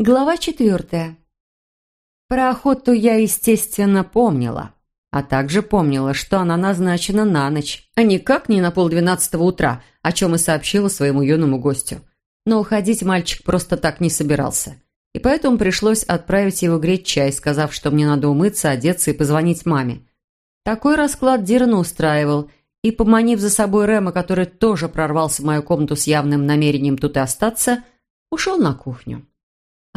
Глава четвертая. Про охоту я, естественно, помнила. А также помнила, что она назначена на ночь, а никак не на полдвенадцатого утра, о чем и сообщила своему юному гостю. Но уходить мальчик просто так не собирался. И поэтому пришлось отправить его греть чай, сказав, что мне надо умыться, одеться и позвонить маме. Такой расклад Дирна устраивал, и, поманив за собой Рема, который тоже прорвался в мою комнату с явным намерением тут и остаться, ушел на кухню.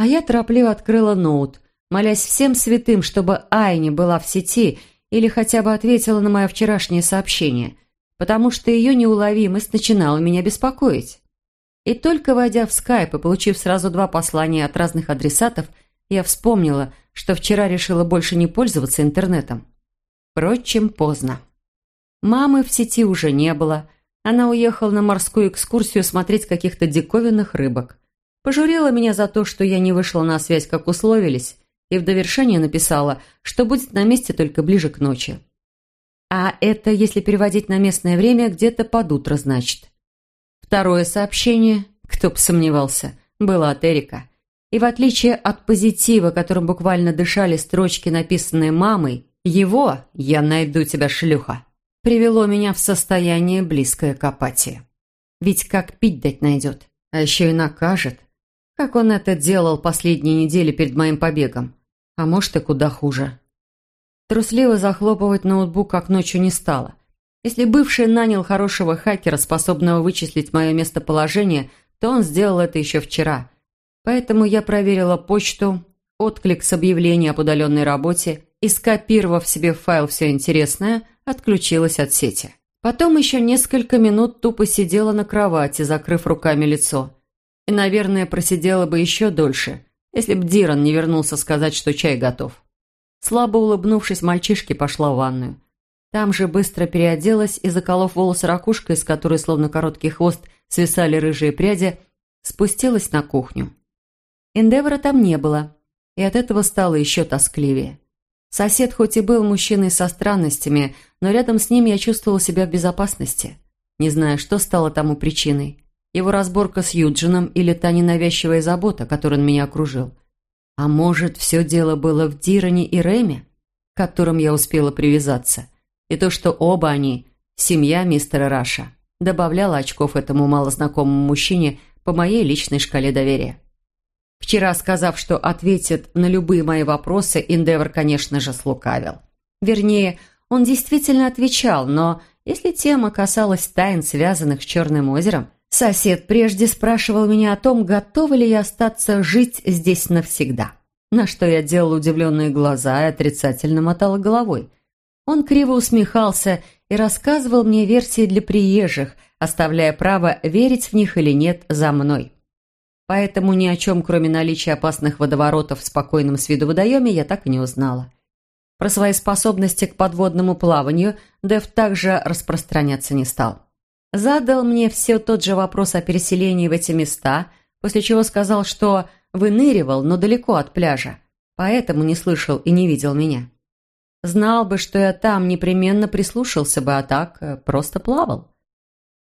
А я торопливо открыла ноут, молясь всем святым, чтобы Айни была в сети или хотя бы ответила на мое вчерашнее сообщение, потому что ее неуловимость начинала меня беспокоить. И только войдя в скайп и получив сразу два послания от разных адресатов, я вспомнила, что вчера решила больше не пользоваться интернетом. Впрочем, поздно. Мамы в сети уже не было. Она уехала на морскую экскурсию смотреть каких-то диковинных рыбок. Пожурила меня за то, что я не вышла на связь, как условились, и в довершение написала, что будет на месте только ближе к ночи. А это, если переводить на местное время, где-то под утро, значит. Второе сообщение, кто бы сомневался, было от Эрика. И в отличие от позитива, которым буквально дышали строчки, написанные мамой, его «Я найду тебя, шлюха» привело меня в состояние, близкое к апатии. Ведь как пить дать найдет, а еще и накажет – как он это делал последние недели перед моим побегом. А может, и куда хуже. Трусливо захлопывать ноутбук как ночью не стало. Если бывший нанял хорошего хакера, способного вычислить мое местоположение, то он сделал это еще вчера. Поэтому я проверила почту, отклик с объявлением об удаленной работе и, скопировав себе в файл все интересное, отключилась от сети. Потом еще несколько минут тупо сидела на кровати, закрыв руками лицо и, наверное, просидела бы еще дольше, если б Диран не вернулся сказать, что чай готов. Слабо улыбнувшись, мальчишке пошла в ванную. Там же быстро переоделась и, заколов волосы ракушкой, из которой, словно короткий хвост, свисали рыжие пряди, спустилась на кухню. Эндевора там не было, и от этого стало еще тоскливее. Сосед хоть и был мужчиной со странностями, но рядом с ним я чувствовала себя в безопасности, не зная, что стало тому причиной. Его разборка с Юджином или та ненавязчивая забота, которой он меня окружил. А может, все дело было в Диране и Рэме, к которым я успела привязаться, и то, что оба они – семья мистера Раша, добавляло очков этому малознакомому мужчине по моей личной шкале доверия. Вчера, сказав, что ответит на любые мои вопросы, Индевор, конечно же, слукавил. Вернее, он действительно отвечал, но если тема касалась тайн, связанных с Черным озером – Сосед прежде спрашивал меня о том, готова ли я остаться жить здесь навсегда. На что я делала удивленные глаза и отрицательно мотала головой. Он криво усмехался и рассказывал мне версии для приезжих, оставляя право, верить в них или нет, за мной. Поэтому ни о чем, кроме наличия опасных водоворотов в спокойном с виду водоеме, я так и не узнала. Про свои способности к подводному плаванию Дэв также распространяться не стал. Задал мне все тот же вопрос о переселении в эти места, после чего сказал, что выныривал, но далеко от пляжа, поэтому не слышал и не видел меня. Знал бы, что я там, непременно прислушался бы, а так э, просто плавал.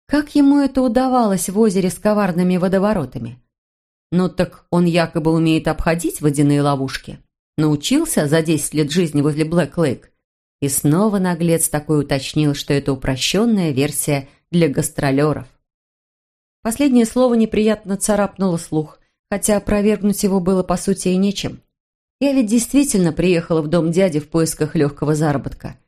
Как ему это удавалось в озере с коварными водоворотами? Ну так он якобы умеет обходить водяные ловушки. Научился за 10 лет жизни возле Блэк Лейк. И снова наглец такой уточнил, что это упрощенная версия для гастролеров. Последнее слово неприятно царапнуло слух, хотя опровергнуть его было по сути и нечем. Я ведь действительно приехала в дом дяди в поисках легкого заработка.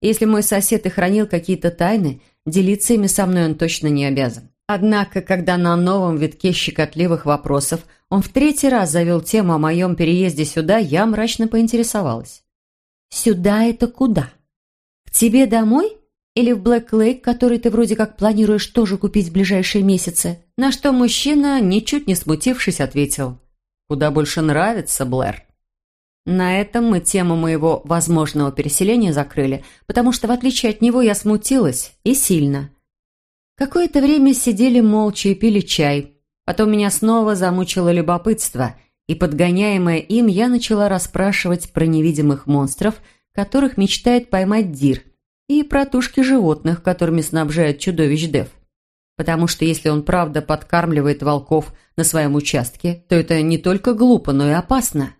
Если мой сосед и хранил какие-то тайны, делиться ими со мной он точно не обязан. Однако, когда на новом витке щекотливых вопросов он в третий раз завел тему о моем переезде сюда, я мрачно поинтересовалась. «Сюда это куда? К тебе домой?» Или в Блэк Лейк, который ты вроде как планируешь тоже купить в ближайшие месяцы?» На что мужчина, ничуть не смутившись, ответил. «Куда больше нравится, Блэр?» На этом мы тему моего возможного переселения закрыли, потому что, в отличие от него, я смутилась, и сильно. Какое-то время сидели молча и пили чай. Потом меня снова замучило любопытство, и, подгоняемая им, я начала расспрашивать про невидимых монстров, которых мечтает поймать Дир – и про тушки животных, которыми снабжает чудовищ Дев. Потому что если он правда подкармливает волков на своем участке, то это не только глупо, но и опасно.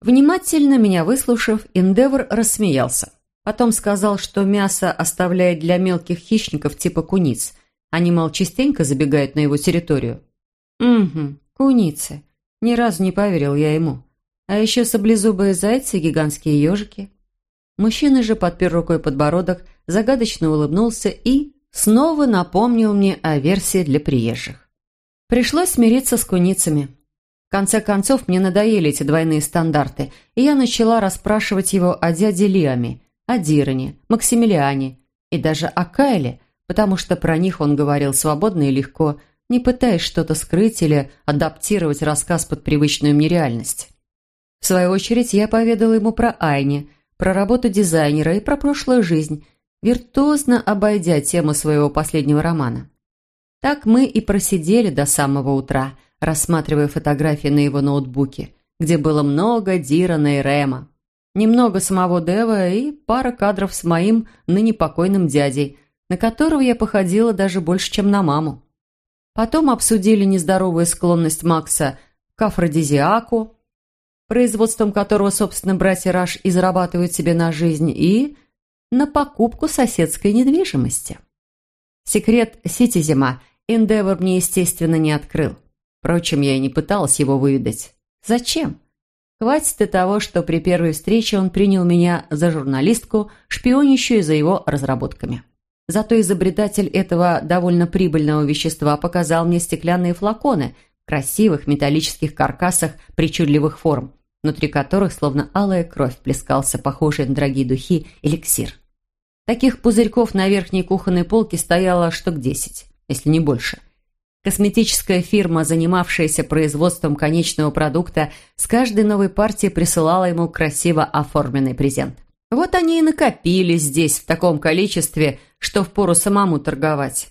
Внимательно меня выслушав, Эндевор рассмеялся. Потом сказал, что мясо оставляет для мелких хищников типа куниц. Они, мол, частенько забегают на его территорию. «Угу, куницы. Ни разу не поверил я ему. А еще саблезубые зайцы и гигантские ежики». Мужчина же подпер рукой подбородок, загадочно улыбнулся и снова напомнил мне о версии для приезжих. Пришлось смириться с куницами. В конце концов, мне надоели эти двойные стандарты, и я начала расспрашивать его о дяде Лиаме, о Диране, Максимилиане и даже о Кайле, потому что про них он говорил свободно и легко, не пытаясь что-то скрыть или адаптировать рассказ под привычную мне реальность. В свою очередь, я поведала ему про Айни, про работу дизайнера и про прошлую жизнь, виртуозно обойдя тему своего последнего романа. Так мы и просидели до самого утра – рассматривая фотографии на его ноутбуке, где было много Дирана и Рэма, немного самого Дева и пара кадров с моим ныне покойным дядей, на которого я походила даже больше, чем на маму. Потом обсудили нездоровую склонность Макса к афродизиаку, производством которого, собственно, братья Раш и зарабатывают себе на жизнь, и на покупку соседской недвижимости. Секрет Ситизема Эндевор мне, естественно, не открыл. Впрочем, я и не пыталась его выведать. Зачем? Хватит и того, что при первой встрече он принял меня за журналистку, шпионящую за его разработками. Зато изобретатель этого довольно прибыльного вещества показал мне стеклянные флаконы красивых металлических каркасах причудливых форм, внутри которых словно алая кровь плескался похожий на дорогие духи эликсир. Таких пузырьков на верхней кухонной полке стояло штук десять, если не больше. Косметическая фирма, занимавшаяся производством конечного продукта, с каждой новой партией присылала ему красиво оформленный презент. Вот они и накопились здесь в таком количестве, что впору самому торговать.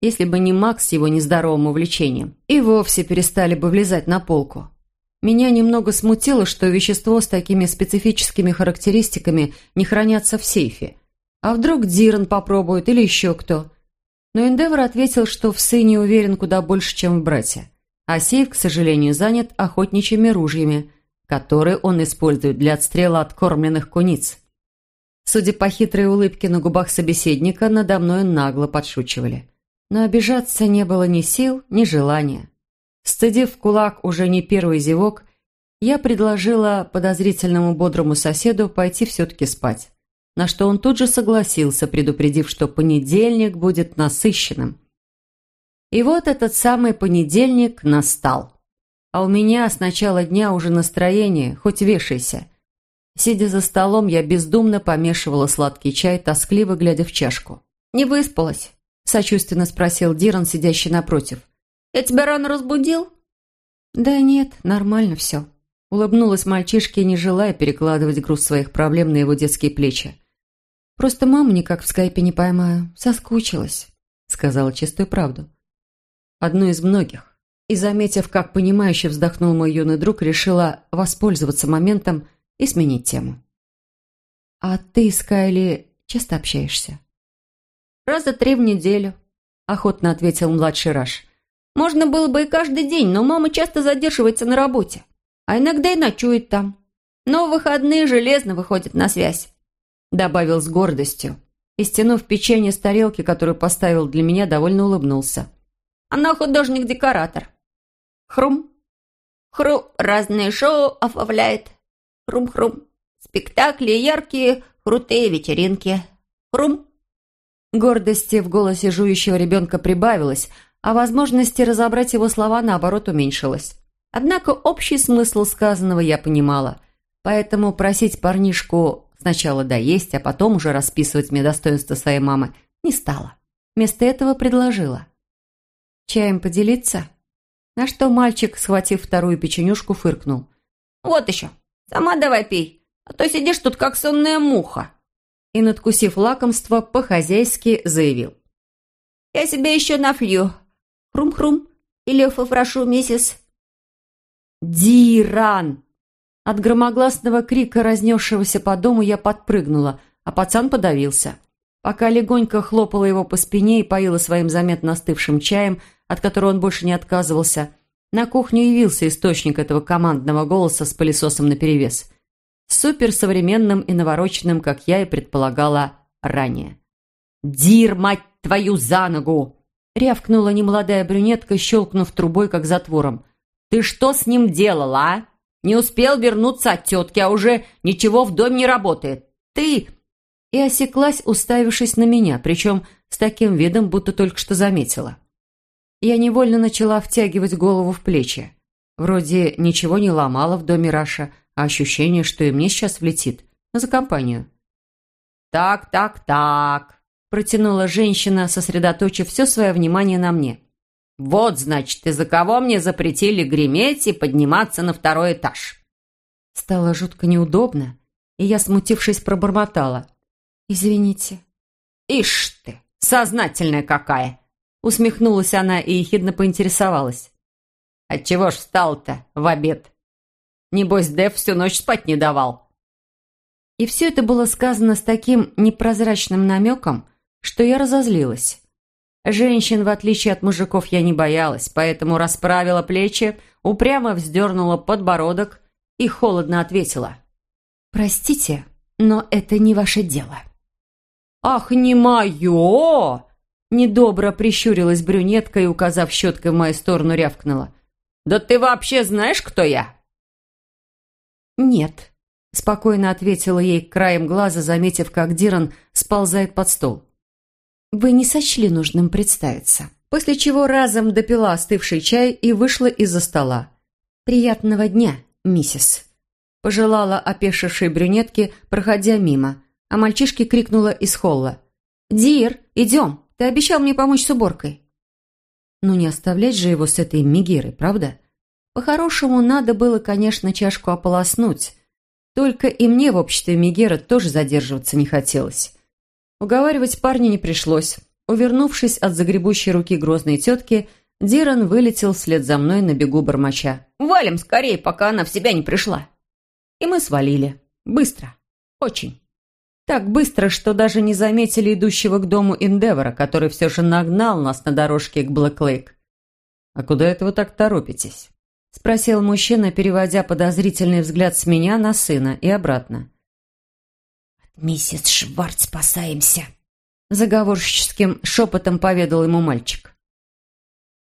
Если бы не Макс с его нездоровым увлечением, и вовсе перестали бы влезать на полку. Меня немного смутило, что вещество с такими специфическими характеристиками не хранятся в сейфе. А вдруг Диран попробует или еще кто – но Эндевор ответил, что в сыне уверен куда больше, чем в брате. А сейф, к сожалению, занят охотничьими ружьями, которые он использует для отстрела откормленных куниц. Судя по хитрой улыбке на губах собеседника, надо мной нагло подшучивали. Но обижаться не было ни сил, ни желания. Стыдив кулак уже не первый зевок, я предложила подозрительному бодрому соседу пойти все-таки спать на что он тут же согласился, предупредив, что понедельник будет насыщенным. И вот этот самый понедельник настал. А у меня с начала дня уже настроение, хоть вешайся. Сидя за столом, я бездумно помешивала сладкий чай, тоскливо глядя в чашку. «Не выспалась?» – сочувственно спросил Диран, сидящий напротив. «Я тебя рано разбудил?» «Да нет, нормально все», – улыбнулась мальчишке, не желая перекладывать груз своих проблем на его детские плечи. Просто маму никак в скайпе не поймаю. Соскучилась», — сказала чистую правду. Одну из многих. И, заметив, как понимающе вздохнул мой юный друг, решила воспользоваться моментом и сменить тему. «А ты с Кайли часто общаешься?» «Раза три в неделю», — охотно ответил младший Раш. «Можно было бы и каждый день, но мама часто задерживается на работе, а иногда и ночует там. Но в выходные железно выходит на связь добавил с гордостью. И, стянув печенье с тарелки, которую поставил для меня, довольно улыбнулся. «Она художник-декоратор. Хрум. Хру разные шоу оформляет. Хрум-хрум. Спектакли яркие, крутые вечеринки. Хрум». Гордости в голосе жующего ребенка прибавилось, а возможности разобрать его слова, наоборот, уменьшилось. Однако общий смысл сказанного я понимала, поэтому просить парнишку Сначала доесть, а потом уже расписывать мне достоинства своей мамы не стала. Вместо этого предложила. «Чаем поделиться?» На что мальчик, схватив вторую печенюшку, фыркнул. «Вот еще, сама давай пей, а то сидишь тут как сонная муха». И, надкусив лакомство, по-хозяйски заявил. «Я себе еще нафлю. Хрум-хрум или попрошу миссис...» «Диран!» От громогласного крика, разнесшегося по дому, я подпрыгнула, а пацан подавился. Пока легонько хлопала его по спине и поила своим заметно остывшим чаем, от которого он больше не отказывался, на кухню явился источник этого командного голоса с пылесосом наперевес. Суперсовременным и навороченным, как я и предполагала ранее. «Дир, мать твою, за ногу!» рявкнула немолодая брюнетка, щелкнув трубой, как затвором. «Ты что с ним делала, а? Не успел вернуться от тетки, а уже ничего в доме не работает. Ты...» И осеклась, уставившись на меня, причем с таким видом, будто только что заметила. Я невольно начала втягивать голову в плечи. Вроде ничего не ломала в доме Раша, а ощущение, что и мне сейчас влетит. За компанию. «Так, так, так», протянула женщина, сосредоточив все свое внимание на мне. «Вот, значит, из-за кого мне запретили греметь и подниматься на второй этаж?» Стало жутко неудобно, и я, смутившись, пробормотала. «Извините». «Ишь ты, сознательная какая!» Усмехнулась она и ехидно поинтересовалась. «Отчего ж встал-то в обед? Небось, Дэв всю ночь спать не давал». И все это было сказано с таким непрозрачным намеком, что я разозлилась. Женщин, в отличие от мужиков, я не боялась, поэтому расправила плечи, упрямо вздернула подбородок и холодно ответила. «Простите, но это не ваше дело». «Ах, не мое!» Недобро прищурилась брюнетка и, указав щеткой в мою сторону, рявкнула. «Да ты вообще знаешь, кто я?» «Нет», — спокойно ответила ей краем глаза, заметив, как Диран сползает под стол. «Вы не сочли нужным представиться». После чего разом допила остывший чай и вышла из-за стола. «Приятного дня, миссис», – пожелала опешившей брюнетке, проходя мимо, а мальчишке крикнула из холла. «Дир, идем, ты обещал мне помочь с уборкой». Ну не оставлять же его с этой мигерой, правда? По-хорошему, надо было, конечно, чашку ополоснуть. Только и мне в обществе Мегера тоже задерживаться не хотелось. Уговаривать парня не пришлось. Увернувшись от загребущей руки грозной тетки, Диран вылетел вслед за мной на бегу бормоча. «Валим скорее, пока она в себя не пришла!» И мы свалили. Быстро. Очень. Так быстро, что даже не заметили идущего к дому Эндевора, который все же нагнал нас на дорожке к Блэк-Лейк. «А куда это вы так торопитесь?» – спросил мужчина, переводя подозрительный взгляд с меня на сына и обратно. «Миссис Шварц, спасаемся!» Заговорщическим шепотом поведал ему мальчик.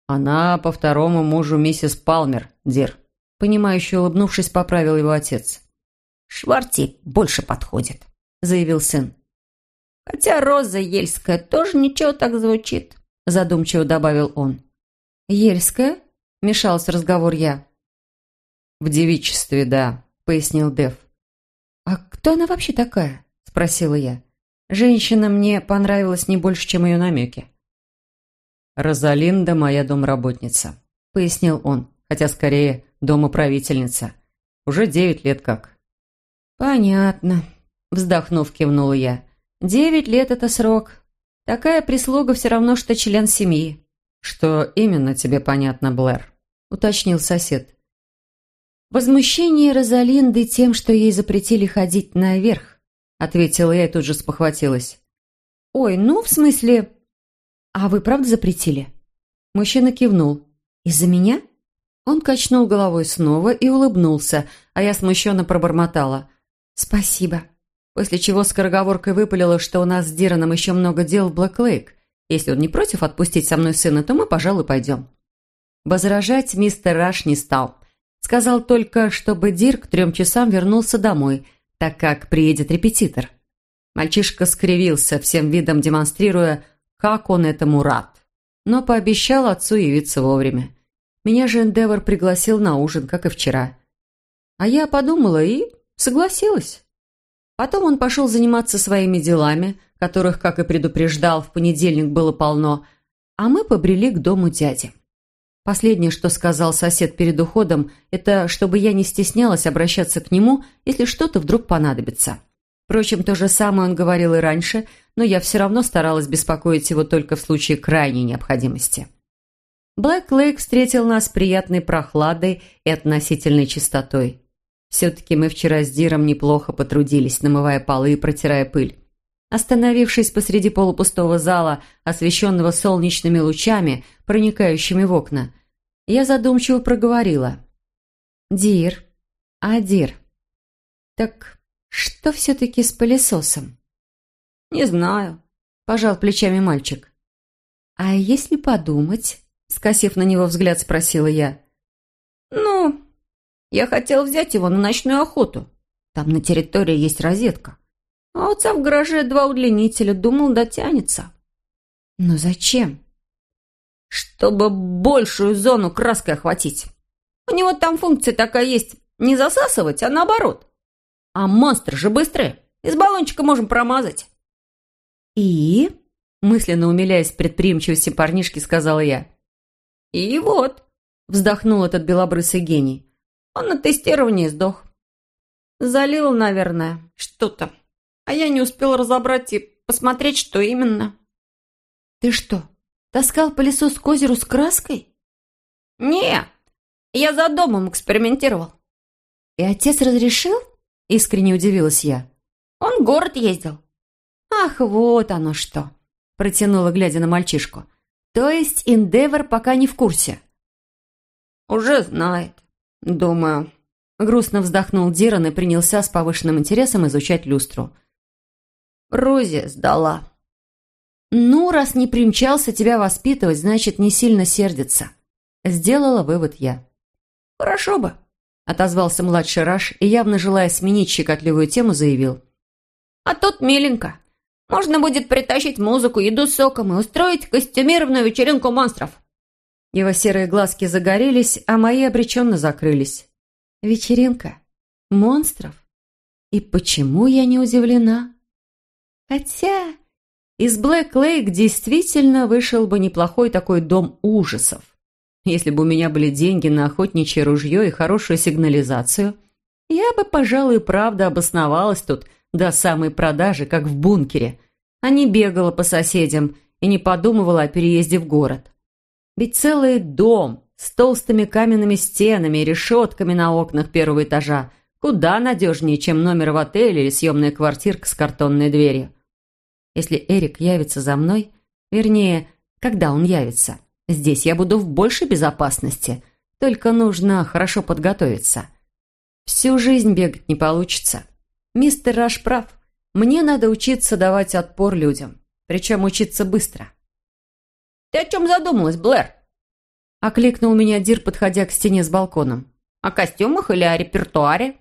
«Она по второму мужу миссис Палмер, Дир», понимающе улыбнувшись, поправил его отец. «Шварти больше подходит», — заявил сын. «Хотя Роза Ельская тоже ничего так звучит», — задумчиво добавил он. «Ельская?» — мешался разговор я. «В девичестве, да», — пояснил Дев. «А кто она вообще такая?» – спросила я. Женщина мне понравилась не больше, чем ее намеки. «Розалинда моя домработница», – пояснил он, хотя скорее домоправительница. Уже девять лет как. «Понятно», – вздохнув, кивнула я. «Девять лет – это срок. Такая прислуга все равно, что член семьи». «Что именно тебе понятно, Блэр?» – уточнил сосед. Возмущение Розалинды тем, что ей запретили ходить наверх ответила я и тут же спохватилась. «Ой, ну, в смысле...» «А вы правда запретили?» Мужчина кивнул. «Из-за меня?» Он качнул головой снова и улыбнулся, а я смущенно пробормотала. «Спасибо». После чего скороговоркой выпалила, что у нас с Дираном еще много дел в Блэк-Лейк. Если он не против отпустить со мной сына, то мы, пожалуй, пойдем. Возражать мистер Раш не стал. Сказал только, чтобы Дир к трем часам вернулся домой – так как приедет репетитор. Мальчишка скривился, всем видом демонстрируя, как он этому рад. Но пообещал отцу явиться вовремя. Меня же Эндевор пригласил на ужин, как и вчера. А я подумала и согласилась. Потом он пошел заниматься своими делами, которых, как и предупреждал, в понедельник было полно, а мы побрели к дому дяди. Последнее, что сказал сосед перед уходом, это чтобы я не стеснялась обращаться к нему, если что-то вдруг понадобится. Впрочем, то же самое он говорил и раньше, но я все равно старалась беспокоить его только в случае крайней необходимости. Блэк Лейк встретил нас приятной прохладой и относительной чистотой. Все-таки мы вчера с Диром неплохо потрудились, намывая полы и протирая пыль. Остановившись посреди полупустого зала, освещенного солнечными лучами, проникающими в окна, я задумчиво проговорила. «Дир, а Дир, так что все-таки с пылесосом?» «Не знаю», – пожал плечами мальчик. «А если подумать?» – скосив на него взгляд, спросила я. «Ну, я хотел взять его на ночную охоту. Там на территории есть розетка. А у отца в гараже два удлинителя, думал, дотянется. Но зачем? Чтобы большую зону краской охватить. У него там функция такая есть, не засасывать, а наоборот. А монстры же быстрые, из баллончика можем промазать. И? Мысленно умиляясь предприимчивости парнишки, сказала я. И вот, вздохнул этот белобрысый гений. Он на тестировании сдох. Залил, наверное, что-то а я не успел разобрать и посмотреть, что именно. «Ты что, таскал пылесос к озеру с краской?» «Не, я за домом экспериментировал». «И отец разрешил?» – искренне удивилась я. «Он в город ездил». «Ах, вот оно что!» – протянула, глядя на мальчишку. «То есть Индевор пока не в курсе?» «Уже знает, думаю». Грустно вздохнул Диран и принялся с повышенным интересом изучать люстру. Розе сдала». «Ну, раз не примчался тебя воспитывать, значит, не сильно сердится». Сделала вывод я. «Хорошо бы», — отозвался младший Раш и, явно желая сменить щекотливую тему, заявил. «А тут миленько. Можно будет притащить музыку, еду соком и устроить костюмированную вечеринку монстров». Его серые глазки загорелись, а мои обреченно закрылись. «Вечеринка? Монстров? И почему я не удивлена?» Хотя из Блэк Лейк действительно вышел бы неплохой такой дом ужасов. Если бы у меня были деньги на охотничье ружье и хорошую сигнализацию, я бы, пожалуй, правда обосновалась тут до самой продажи, как в бункере, а не бегала по соседям и не подумывала о переезде в город. Ведь целый дом с толстыми каменными стенами и решетками на окнах первого этажа куда надежнее, чем номер в отеле или съемная квартирка с картонной дверью. Если Эрик явится за мной, вернее, когда он явится, здесь я буду в большей безопасности, только нужно хорошо подготовиться. Всю жизнь бегать не получится. Мистер Раш прав. Мне надо учиться давать отпор людям, причем учиться быстро. «Ты о чем задумалась, Блэр?» Окликнул меня Дир, подходя к стене с балконом. «О костюмах или о репертуаре?»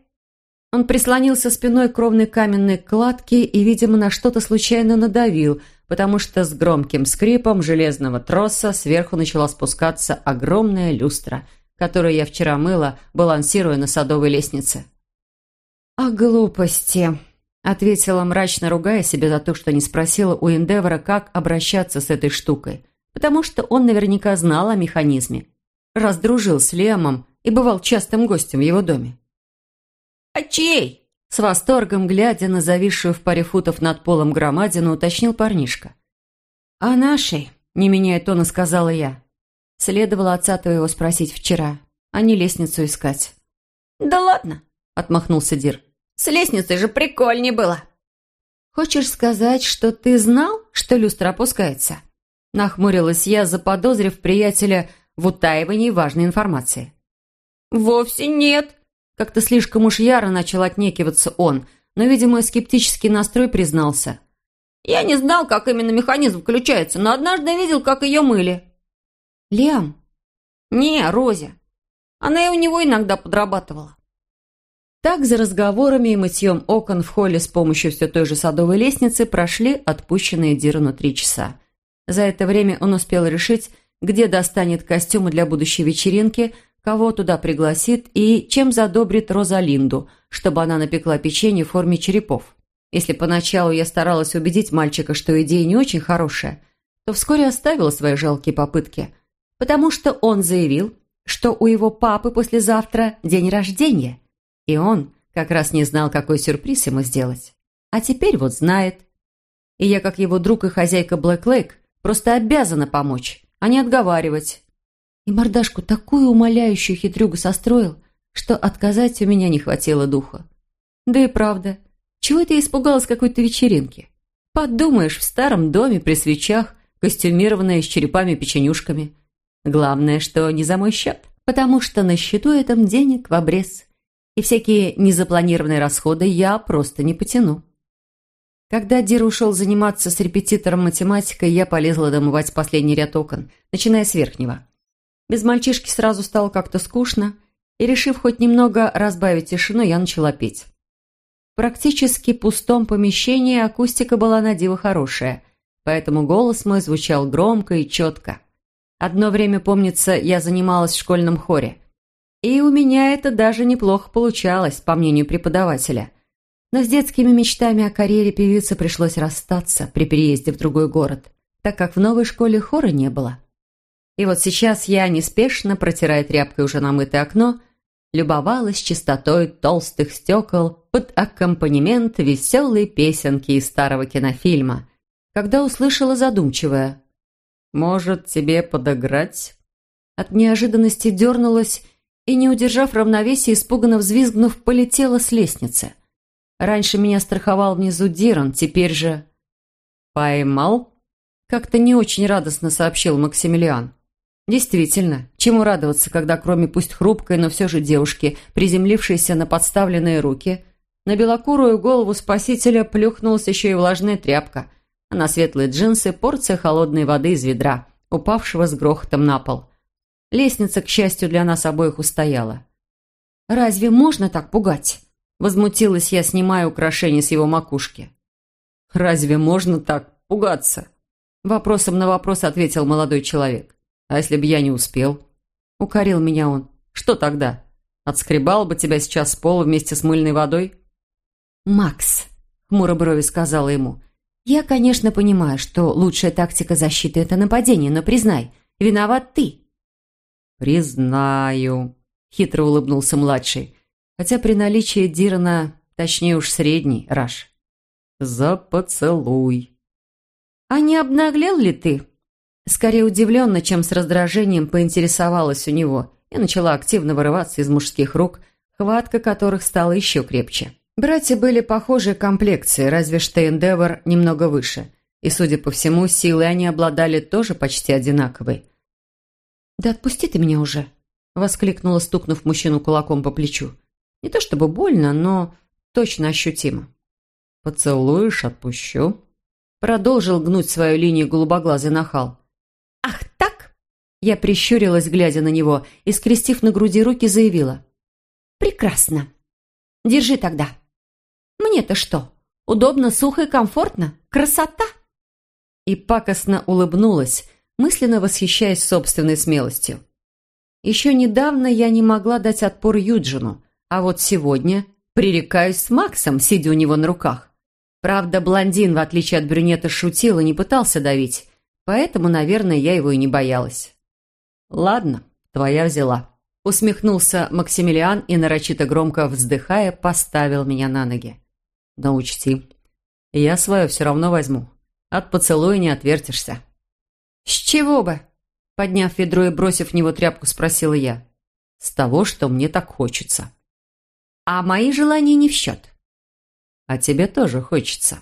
Он прислонился спиной к ровной каменной кладке и, видимо, на что-то случайно надавил, потому что с громким скрипом железного троса сверху начала спускаться огромная люстра, которую я вчера мыла, балансируя на садовой лестнице. «О глупости!» — ответила мрачно, ругая себя за то, что не спросила у Эндевора, как обращаться с этой штукой, потому что он наверняка знал о механизме, раздружил с Лемом и бывал частым гостем в его доме. «А чей?» С восторгом, глядя на зависшую в паре футов над полом громадину, уточнил парнишка. «А нашей?» – не меняя тона, сказала я. Следовало отца твоего спросить вчера, а не лестницу искать. «Да ладно!» – отмахнулся Дир. «С лестницей же прикольнее было!» «Хочешь сказать, что ты знал, что люстра опускается?» Нахмурилась я, заподозрив приятеля в утаивании важной информации. «Вовсе нет!» Как-то слишком уж яро начал отнекиваться он, но, видимо, скептический настрой признался. «Я не знал, как именно механизм включается, но однажды видел, как ее мыли». «Лиам?» «Не, Розе. Она и у него иногда подрабатывала». Так за разговорами и мытьем окон в холле с помощью все той же садовой лестницы прошли отпущенные Дирану три часа. За это время он успел решить, где достанет костюмы для будущей вечеринки – кого туда пригласит и чем задобрит Розалинду, чтобы она напекла печенье в форме черепов. Если поначалу я старалась убедить мальчика, что идея не очень хорошая, то вскоре оставила свои жалкие попытки, потому что он заявил, что у его папы послезавтра день рождения, и он как раз не знал, какой сюрприз ему сделать. А теперь вот знает. И я, как его друг и хозяйка Блэк Лейк, просто обязана помочь, а не отговаривать. И мордашку такую умоляющую хитрюгу состроил, что отказать у меня не хватило духа. Да и правда, чего это я испугалась какой-то вечеринки? Подумаешь, в старом доме при свечах, костюмированная с черепами-печенюшками. Главное, что не за мой счет, потому что на счету этом денег в обрез. И всякие незапланированные расходы я просто не потяну. Когда Дир ушел заниматься с репетитором математикой, я полезла домывать последний ряд окон, начиная с верхнего. Без мальчишки сразу стало как-то скучно, и, решив хоть немного разбавить тишину, я начала петь. В практически пустом помещении акустика была на диво хорошая, поэтому голос мой звучал громко и четко. Одно время, помнится, я занималась в школьном хоре. И у меня это даже неплохо получалось, по мнению преподавателя – но с детскими мечтами о карьере певицы пришлось расстаться при переезде в другой город, так как в новой школе хора не было. И вот сейчас я, неспешно протирая тряпкой уже намытое окно, любовалась чистотой толстых стекол под аккомпанемент веселой песенки из старого кинофильма, когда услышала задумчивое «Может, тебе подыграть?» От неожиданности дернулась и, не удержав равновесия, испуганно взвизгнув, полетела с лестницы. Раньше меня страховал внизу Диран, теперь же... «Поймал?» Как-то не очень радостно сообщил Максимилиан. Действительно, чему радоваться, когда кроме пусть хрупкой, но все же девушки, приземлившейся на подставленные руки, на белокурую голову спасителя плюхнулась еще и влажная тряпка, а на светлые джинсы порция холодной воды из ведра, упавшего с грохотом на пол. Лестница, к счастью, для нас обоих устояла. «Разве можно так пугать?» Возмутилась я, снимая украшение с его макушки. «Разве можно так пугаться?» Вопросом на вопрос ответил молодой человек. «А если бы я не успел?» Укорил меня он. «Что тогда? Отскребал бы тебя сейчас с пола вместе с мыльной водой?» «Макс», — хмуро брови сказала ему, «я, конечно, понимаю, что лучшая тактика защиты — это нападение, но признай, виноват ты». «Признаю», — хитро улыбнулся младший хотя при наличии Дирана, точнее уж средний, раш. «За поцелуй». «А не обнаглел ли ты?» Скорее удивленно, чем с раздражением поинтересовалась у него и начала активно вырываться из мужских рук, хватка которых стала еще крепче. Братья были похожей комплекции, разве что Эндевор немного выше, и, судя по всему, силы они обладали тоже почти одинаковой. «Да отпусти ты меня уже!» — воскликнула, стукнув мужчину кулаком по плечу. Не то чтобы больно, но точно ощутимо. «Поцелуешь, отпущу». Продолжил гнуть свою линию голубоглазый нахал. Я прищурилась, глядя на него, и, скрестив на груди руки, заявила. «Прекрасно. Держи тогда. Мне-то что? Удобно, сухо и комфортно? Красота!» И пакостно улыбнулась, мысленно восхищаясь собственной смелостью. Еще недавно я не могла дать отпор Юджину, а вот сегодня пререкаюсь с Максом, сидя у него на руках. Правда, блондин, в отличие от брюнета, шутил и не пытался давить, поэтому, наверное, я его и не боялась. «Ладно, твоя взяла», — усмехнулся Максимилиан и, нарочито громко вздыхая, поставил меня на ноги. «Но учти, я свое все равно возьму. От поцелуя не отвертишься». «С чего бы?» Подняв ведро и бросив в него тряпку, спросила я. «С того, что мне так хочется». А мои желания не в счет. А тебе тоже хочется,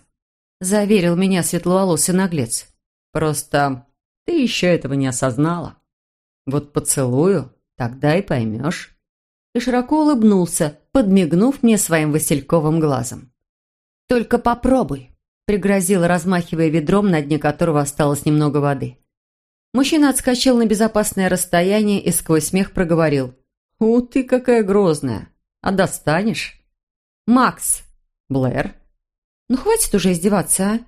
заверил меня светловолосый наглец. Просто ты еще этого не осознала. Вот поцелую, тогда и поймешь. И широко улыбнулся, подмигнув мне своим васильковым глазом. «Только попробуй», — пригрозил, размахивая ведром, на дне которого осталось немного воды. Мужчина отскочил на безопасное расстояние и сквозь смех проговорил. «У, ты какая грозная! А достанешь? Макс. Блэр. Ну, хватит уже издеваться, а?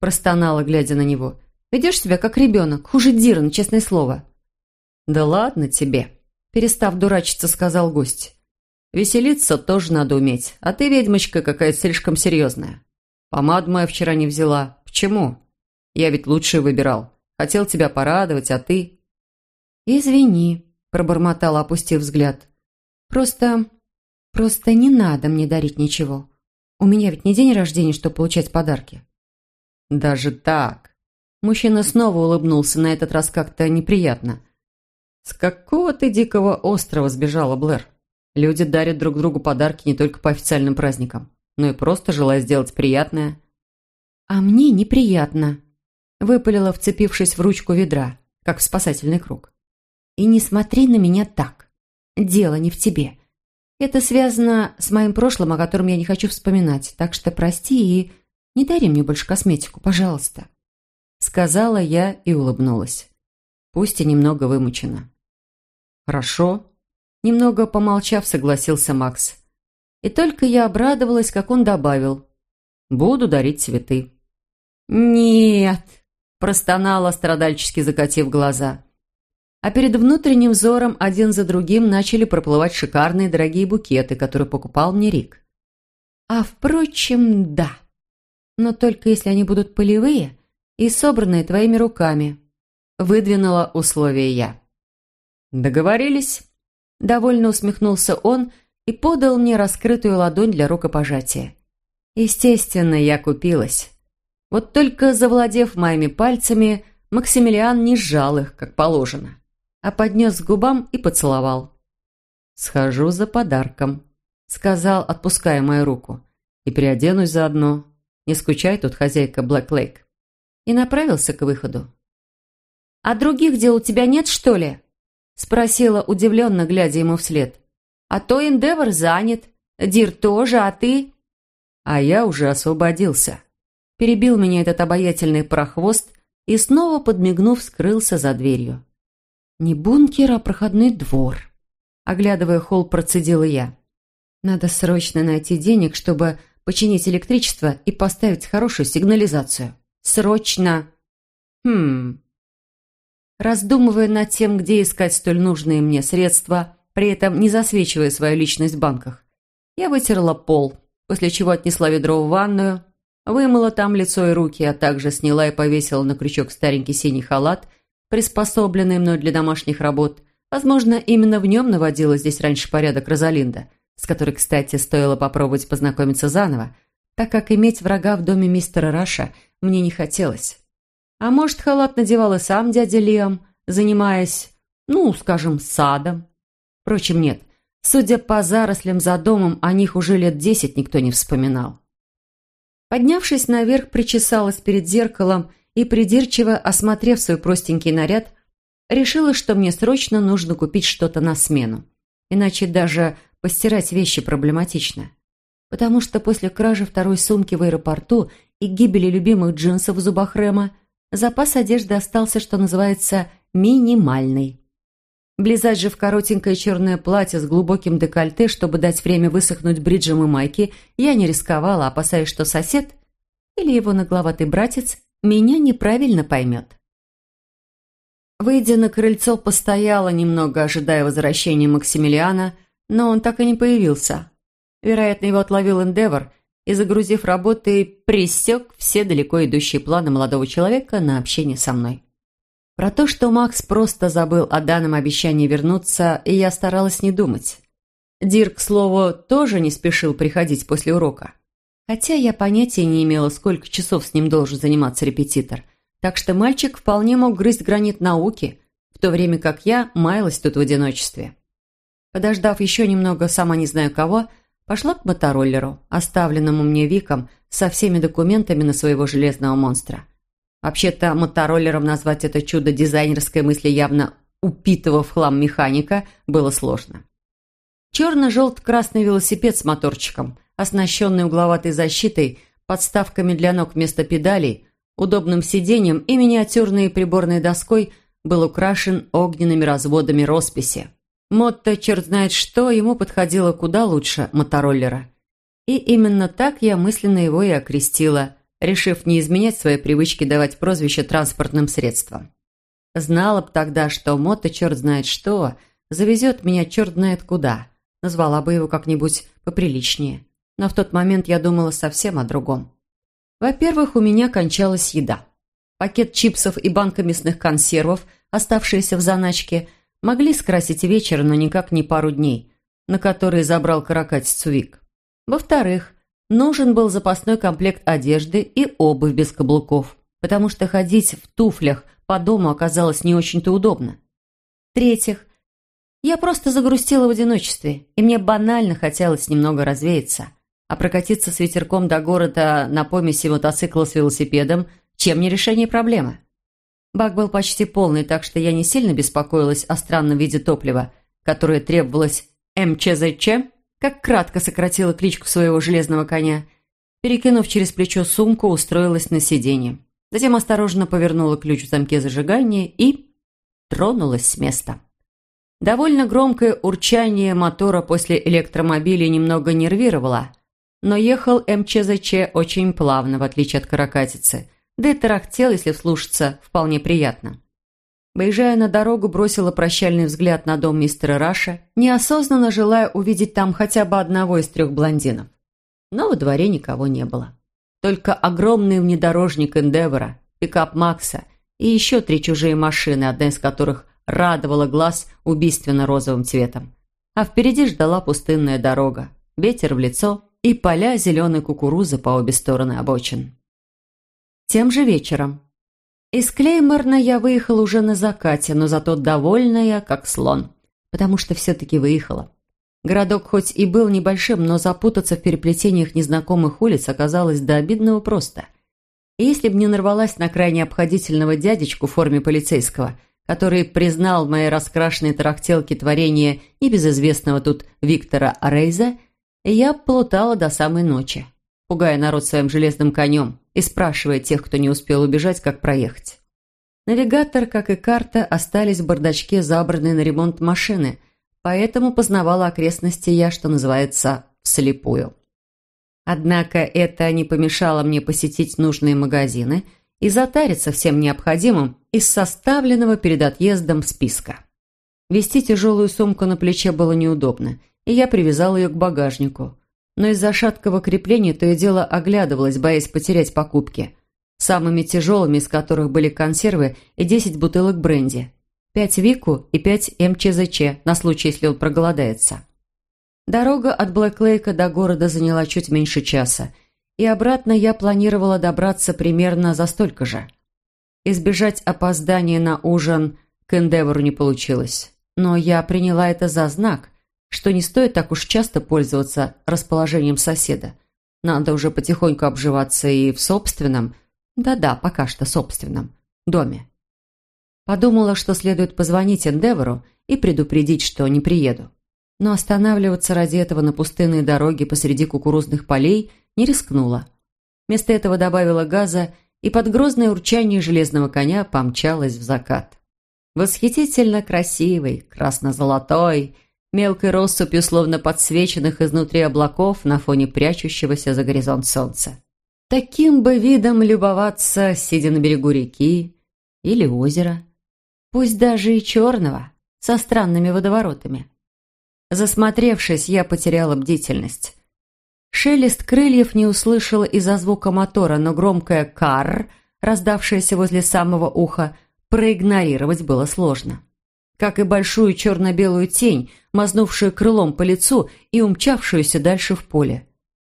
Простонала, глядя на него. Ведешь себя как ребенок, хуже Диран, честное слово. Да ладно тебе. Перестав дурачиться, сказал гость. Веселиться тоже надо уметь, а ты, ведьмочка, какая-то слишком серьезная. Помаду мою вчера не взяла. Почему? Я ведь лучшую выбирал. Хотел тебя порадовать, а ты... «Извини», – пробормотала, опустив взгляд. «Просто Просто не надо мне дарить ничего. У меня ведь не день рождения, чтобы получать подарки». «Даже так?» Мужчина снова улыбнулся, на этот раз как-то неприятно. «С какого ты дикого острова сбежала, Блэр? Люди дарят друг другу подарки не только по официальным праздникам, но и просто желая сделать приятное». «А мне неприятно», — выпалила, вцепившись в ручку ведра, как в спасательный круг. «И не смотри на меня так. Дело не в тебе. Это связано с моим прошлым, о котором я не хочу вспоминать, так что прости и не дари мне больше косметику, пожалуйста», — сказала я и улыбнулась. Пусть и немного вымучена. «Хорошо», — немного помолчав, согласился Макс. И только я обрадовалась, как он добавил. «Буду дарить цветы». «Нет!» – простонала, страдальчески закатив глаза. А перед внутренним взором один за другим начали проплывать шикарные дорогие букеты, которые покупал мне Рик. «А впрочем, да. Но только если они будут полевые и собранные твоими руками», – выдвинула условие я. «Договорились?» – довольно усмехнулся он и подал мне раскрытую ладонь для рукопожатия. Естественно, я купилась. Вот только завладев моими пальцами, Максимилиан не сжал их, как положено, а поднес к губам и поцеловал. «Схожу за подарком», — сказал, отпуская мою руку. «И переоденусь заодно. Не скучай тут, хозяйка Блэк Лейк». И направился к выходу. «А других дел у тебя нет, что ли?» — спросила, удивленно глядя ему вслед. «А то Эндевор занят, Дир тоже, а ты...» «А я уже освободился», перебил меня этот обаятельный прохвост и снова, подмигнув, скрылся за дверью. «Не бункер, а проходной двор», — оглядывая холл, процедила я. «Надо срочно найти денег, чтобы починить электричество и поставить хорошую сигнализацию. Срочно!» «Хм...» Раздумывая над тем, где искать столь нужные мне средства, при этом не засвечивая свою личность в банках, я вытерла пол, после чего отнесла ведро в ванную, Вымыла там лицо и руки, а также сняла и повесила на крючок старенький синий халат, приспособленный мной для домашних работ. Возможно, именно в нем наводила здесь раньше порядок Розалинда, с которой, кстати, стоило попробовать познакомиться заново, так как иметь врага в доме мистера Раша мне не хотелось. А может, халат надевал и сам дядя Лиам, занимаясь, ну, скажем, садом. Впрочем, нет. Судя по зарослям за домом, о них уже лет десять никто не вспоминал. Поднявшись наверх, причесалась перед зеркалом и, придирчиво осмотрев свой простенький наряд, решила, что мне срочно нужно купить что-то на смену. Иначе даже постирать вещи проблематично. Потому что после кражи второй сумки в аэропорту и гибели любимых джинсов в зубах Рема запас одежды остался, что называется, минимальный. Влезать же в коротенькое черное платье с глубоким декольте, чтобы дать время высохнуть бриджем и майке, я не рисковала, опасаясь, что сосед или его нагловатый братец меня неправильно поймет. Выйдя на крыльцо, постояла немного, ожидая возвращения Максимилиана, но он так и не появился. Вероятно, его отловил Эндевор и, загрузив работы, пресек все далеко идущие планы молодого человека на общение со мной. Про то, что Макс просто забыл о данном обещании вернуться, я старалась не думать. Дирк, к слову, тоже не спешил приходить после урока. Хотя я понятия не имела, сколько часов с ним должен заниматься репетитор. Так что мальчик вполне мог грызть гранит науки, в то время как я маялась тут в одиночестве. Подождав еще немного, сама не знаю кого, пошла к мотороллеру, оставленному мне Виком, со всеми документами на своего железного монстра – Вообще-то мотороллером назвать это чудо дизайнерской мысли явно упитого в хлам механика было сложно. Черно-желто-красный велосипед с моторчиком, оснащенный угловатой защитой, подставками для ног вместо педалей, удобным сиденьем и миниатюрной приборной доской был украшен огненными разводами росписи. Мотто, черт знает что, ему подходило куда лучше мотороллера. И именно так я мысленно его и окрестила – решив не изменять свои привычки давать прозвище транспортным средствам. Знала б тогда, что мото черт знает что, завезет меня черт знает куда. Назвала бы его как-нибудь поприличнее. Но в тот момент я думала совсем о другом. Во-первых, у меня кончалась еда. Пакет чипсов и банка мясных консервов, оставшиеся в заначке, могли скрасить вечер, но никак не пару дней, на которые забрал каракатицу Вик. Во-вторых, Нужен был запасной комплект одежды и обувь без каблуков, потому что ходить в туфлях по дому оказалось не очень-то удобно. В-третьих, я просто загрустила в одиночестве, и мне банально хотелось немного развеяться. А прокатиться с ветерком до города на помеси мотоцикла с велосипедом – чем не решение проблемы? Бак был почти полный, так что я не сильно беспокоилась о странном виде топлива, которое требовалось МЧЗЧ, как кратко сократила кличку своего железного коня. Перекинув через плечо сумку, устроилась на сиденье. Затем осторожно повернула ключ в замке зажигания и тронулась с места. Довольно громкое урчание мотора после электромобиля немного нервировало, но ехал МЧЗЧ очень плавно, в отличие от каракатицы, да и тарахтел, если вслушаться, вполне приятно. Выезжая на дорогу, бросила прощальный взгляд на дом мистера Раша, неосознанно желая увидеть там хотя бы одного из трех блондинов. Но во дворе никого не было. Только огромный внедорожник Эндевора, пикап Макса и еще три чужие машины, одна из которых радовала глаз убийственно-розовым цветом. А впереди ждала пустынная дорога, ветер в лицо и поля зеленой кукурузы по обе стороны обочин. Тем же вечером. Из Клейморна я выехала уже на закате, но зато довольная, как слон. Потому что все-таки выехала. Городок хоть и был небольшим, но запутаться в переплетениях незнакомых улиц оказалось до обидного просто. И если бы не нарвалась на крайне обходительного дядечку в форме полицейского, который признал в моей раскрашенной тарахтелке творение небезызвестного тут Виктора Рейза, я плутала до самой ночи, пугая народ своим железным конем, и спрашивая тех, кто не успел убежать, как проехать. Навигатор, как и карта, остались в бардачке, забранные на ремонт машины, поэтому познавала окрестности я, что называется, вслепую. Однако это не помешало мне посетить нужные магазины и затариться всем необходимым из составленного перед отъездом списка. Вести тяжелую сумку на плече было неудобно, и я привязала ее к багажнику – но из-за шаткого крепления то и дело оглядывалась, боясь потерять покупки. Самыми тяжелыми из которых были консервы и 10 бутылок бренди. 5 Вику и 5 МЧЗЧ на случай, если он проголодается. Дорога от Блэклейка до города заняла чуть меньше часа, и обратно я планировала добраться примерно за столько же. Избежать опоздания на ужин к Эндевору не получилось, но я приняла это за знак, что не стоит так уж часто пользоваться расположением соседа. Надо уже потихоньку обживаться и в собственном, да-да, пока что собственном, доме. Подумала, что следует позвонить Эндевору и предупредить, что не приеду. Но останавливаться ради этого на пустынной дороге посреди кукурузных полей не рискнула. Вместо этого добавила газа и под грозное урчание железного коня помчалась в закат. Восхитительно красивый, красно-золотой, мелкой россыпью, словно подсвеченных изнутри облаков на фоне прячущегося за горизонт солнца. Таким бы видом любоваться, сидя на берегу реки или озера, пусть даже и черного, со странными водоворотами. Засмотревшись, я потеряла бдительность. Шелест крыльев не услышала из-за звука мотора, но громкое «карр», раздавшееся возле самого уха, проигнорировать было сложно как и большую черно-белую тень, мазнувшую крылом по лицу и умчавшуюся дальше в поле.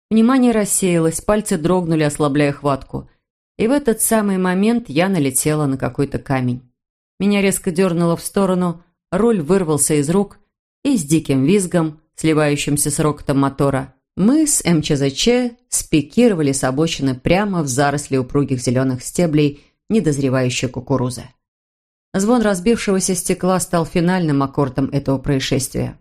Внимание рассеялось, пальцы дрогнули, ослабляя хватку. И в этот самый момент я налетела на какой-то камень. Меня резко дернуло в сторону, руль вырвался из рук, и с диким визгом, сливающимся с рокотом мотора, мы с МЧЗЧ спикировали с обочины прямо в заросли упругих зеленых стеблей недозревающей кукурузы. Звон разбившегося стекла стал финальным аккордом этого происшествия.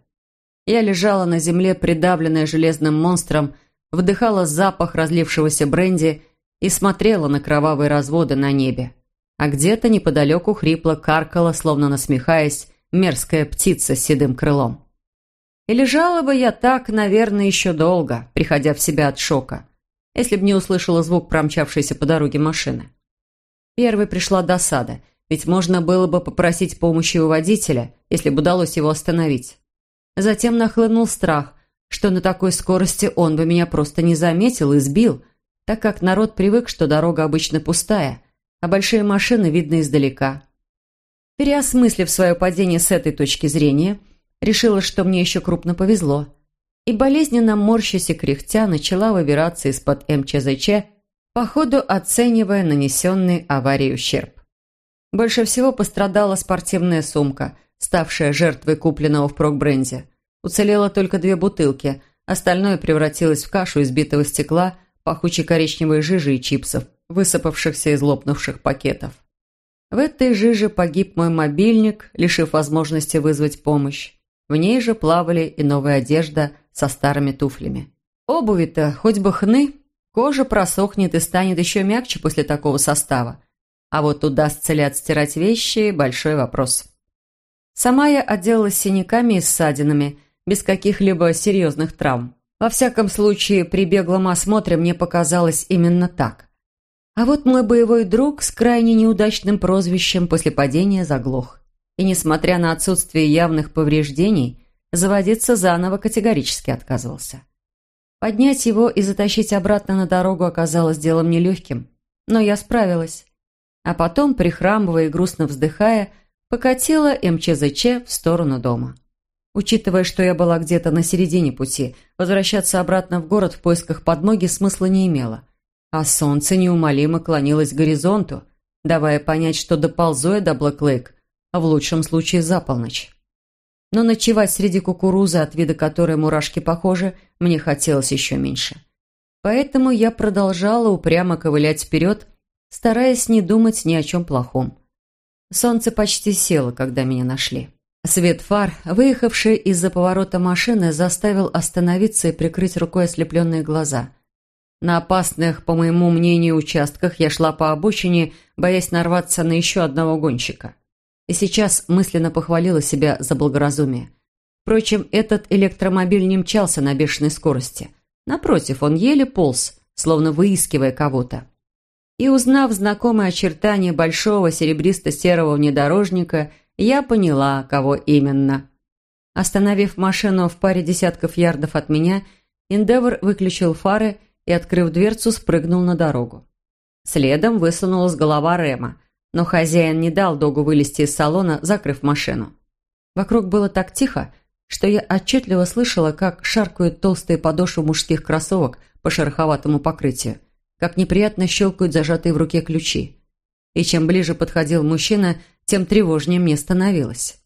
Я лежала на земле, придавленная железным монстром, вдыхала запах разлившегося бренди и смотрела на кровавые разводы на небе. А где-то неподалеку хрипло каркала, словно насмехаясь, мерзкая птица с седым крылом. И лежала бы я так, наверное, еще долго, приходя в себя от шока, если б не услышала звук промчавшейся по дороге машины. Первой пришла досада – ведь можно было бы попросить помощи у водителя, если бы удалось его остановить. Затем нахлынул страх, что на такой скорости он бы меня просто не заметил и сбил, так как народ привык, что дорога обычно пустая, а большие машины видны издалека. Переосмыслив свое падение с этой точки зрения, решила, что мне еще крупно повезло. И болезненно морщась и кряхтя начала выбираться из-под МЧЗЧ, по ходу оценивая нанесенный аварией ущерб. Больше всего пострадала спортивная сумка, ставшая жертвой купленного в прок-бренде. Уцелело только две бутылки, остальное превратилось в кашу из битого стекла, пахучей коричневой жижи и чипсов, высыпавшихся из лопнувших пакетов. В этой жиже погиб мой мобильник, лишив возможности вызвать помощь. В ней же плавали и новая одежда со старыми туфлями. Обуви-то хоть бы хны, кожа просохнет и станет еще мягче после такого состава. А вот удастся ли отстирать вещи – большой вопрос. Сама я отделалась синяками и ссадинами, без каких-либо серьезных травм. Во всяком случае, при беглом осмотре мне показалось именно так. А вот мой боевой друг с крайне неудачным прозвищем после падения заглох. И, несмотря на отсутствие явных повреждений, заводиться заново категорически отказывался. Поднять его и затащить обратно на дорогу оказалось делом нелегким, но я справилась. А потом, прихрамывая и грустно вздыхая, покатила МЧЗЧ в сторону дома. Учитывая, что я была где-то на середине пути, возвращаться обратно в город в поисках подмоги смысла не имело. А солнце неумолимо клонилось к горизонту, давая понять, что доползу я до Блэк-Лейк, а в лучшем случае за полночь. Но ночевать среди кукурузы, от вида которой мурашки похожи, мне хотелось еще меньше. Поэтому я продолжала упрямо ковылять вперед, стараясь не думать ни о чем плохом. Солнце почти село, когда меня нашли. Свет фар, выехавший из-за поворота машины, заставил остановиться и прикрыть рукой ослепленные глаза – на опасных, по моему мнению, участках я шла по обочине, боясь нарваться на еще одного гонщика. И сейчас мысленно похвалила себя за благоразумие. Впрочем, этот электромобиль не мчался на бешеной скорости. Напротив, он еле полз, словно выискивая кого-то. И узнав знакомые очертания большого серебристо-серого внедорожника, я поняла, кого именно. Остановив машину в паре десятков ярдов от меня, Эндевор выключил фары и, открыв дверцу, спрыгнул на дорогу. Следом высунулась голова Рема, но хозяин не дал Догу вылезти из салона, закрыв машину. Вокруг было так тихо, что я отчетливо слышала, как шаркают толстые подошвы мужских кроссовок по шероховатому покрытию, как неприятно щелкают зажатые в руке ключи. И чем ближе подходил мужчина, тем тревожнее мне становилось.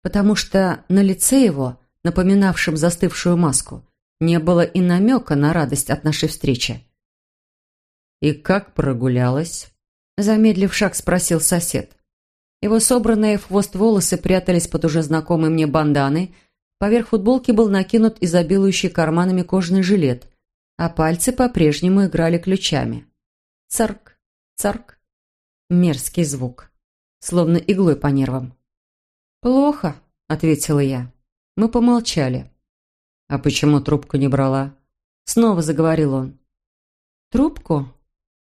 Потому что на лице его, напоминавшем застывшую маску, не было и намека на радость от нашей встречи. «И как прогулялась?» Замедлив шаг, спросил сосед. Его собранные в хвост волосы прятались под уже знакомой мне банданой, поверх футболки был накинут изобилующий карманами кожаный жилет, а пальцы по-прежнему играли ключами. Царк, царк. Мерзкий звук, словно иглой по нервам. «Плохо», — ответила я. Мы помолчали. «А почему трубку не брала?» Снова заговорил он. «Трубку?»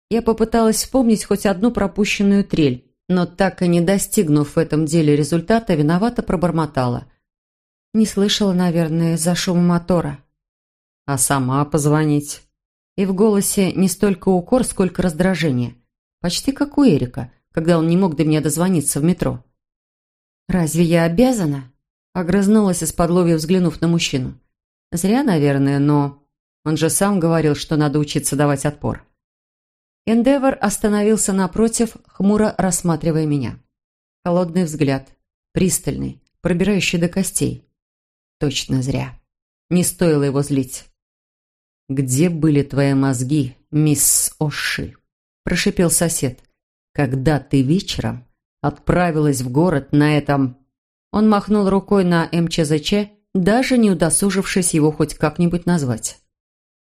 Я попыталась вспомнить хоть одну пропущенную трель, но так и не достигнув в этом деле результата, виновато пробормотала. Не слышала, наверное, из-за шума мотора. А сама позвонить? И в голосе не столько укор, сколько раздражение. Почти как у Эрика, когда он не мог до меня дозвониться в метро. «Разве я обязана?» Огрызнулась из-под взглянув на мужчину. Зря, наверное, но... Он же сам говорил, что надо учиться давать отпор. Эндевор остановился напротив, хмуро рассматривая меня. Холодный взгляд, пристальный, пробирающий до костей. Точно зря. Не стоило его злить. «Где были твои мозги, мисс Оши?» – прошипел сосед. «Когда ты вечером отправилась в город на этом...» Он махнул рукой на МЧЗЧ даже не удосужившись его хоть как-нибудь назвать.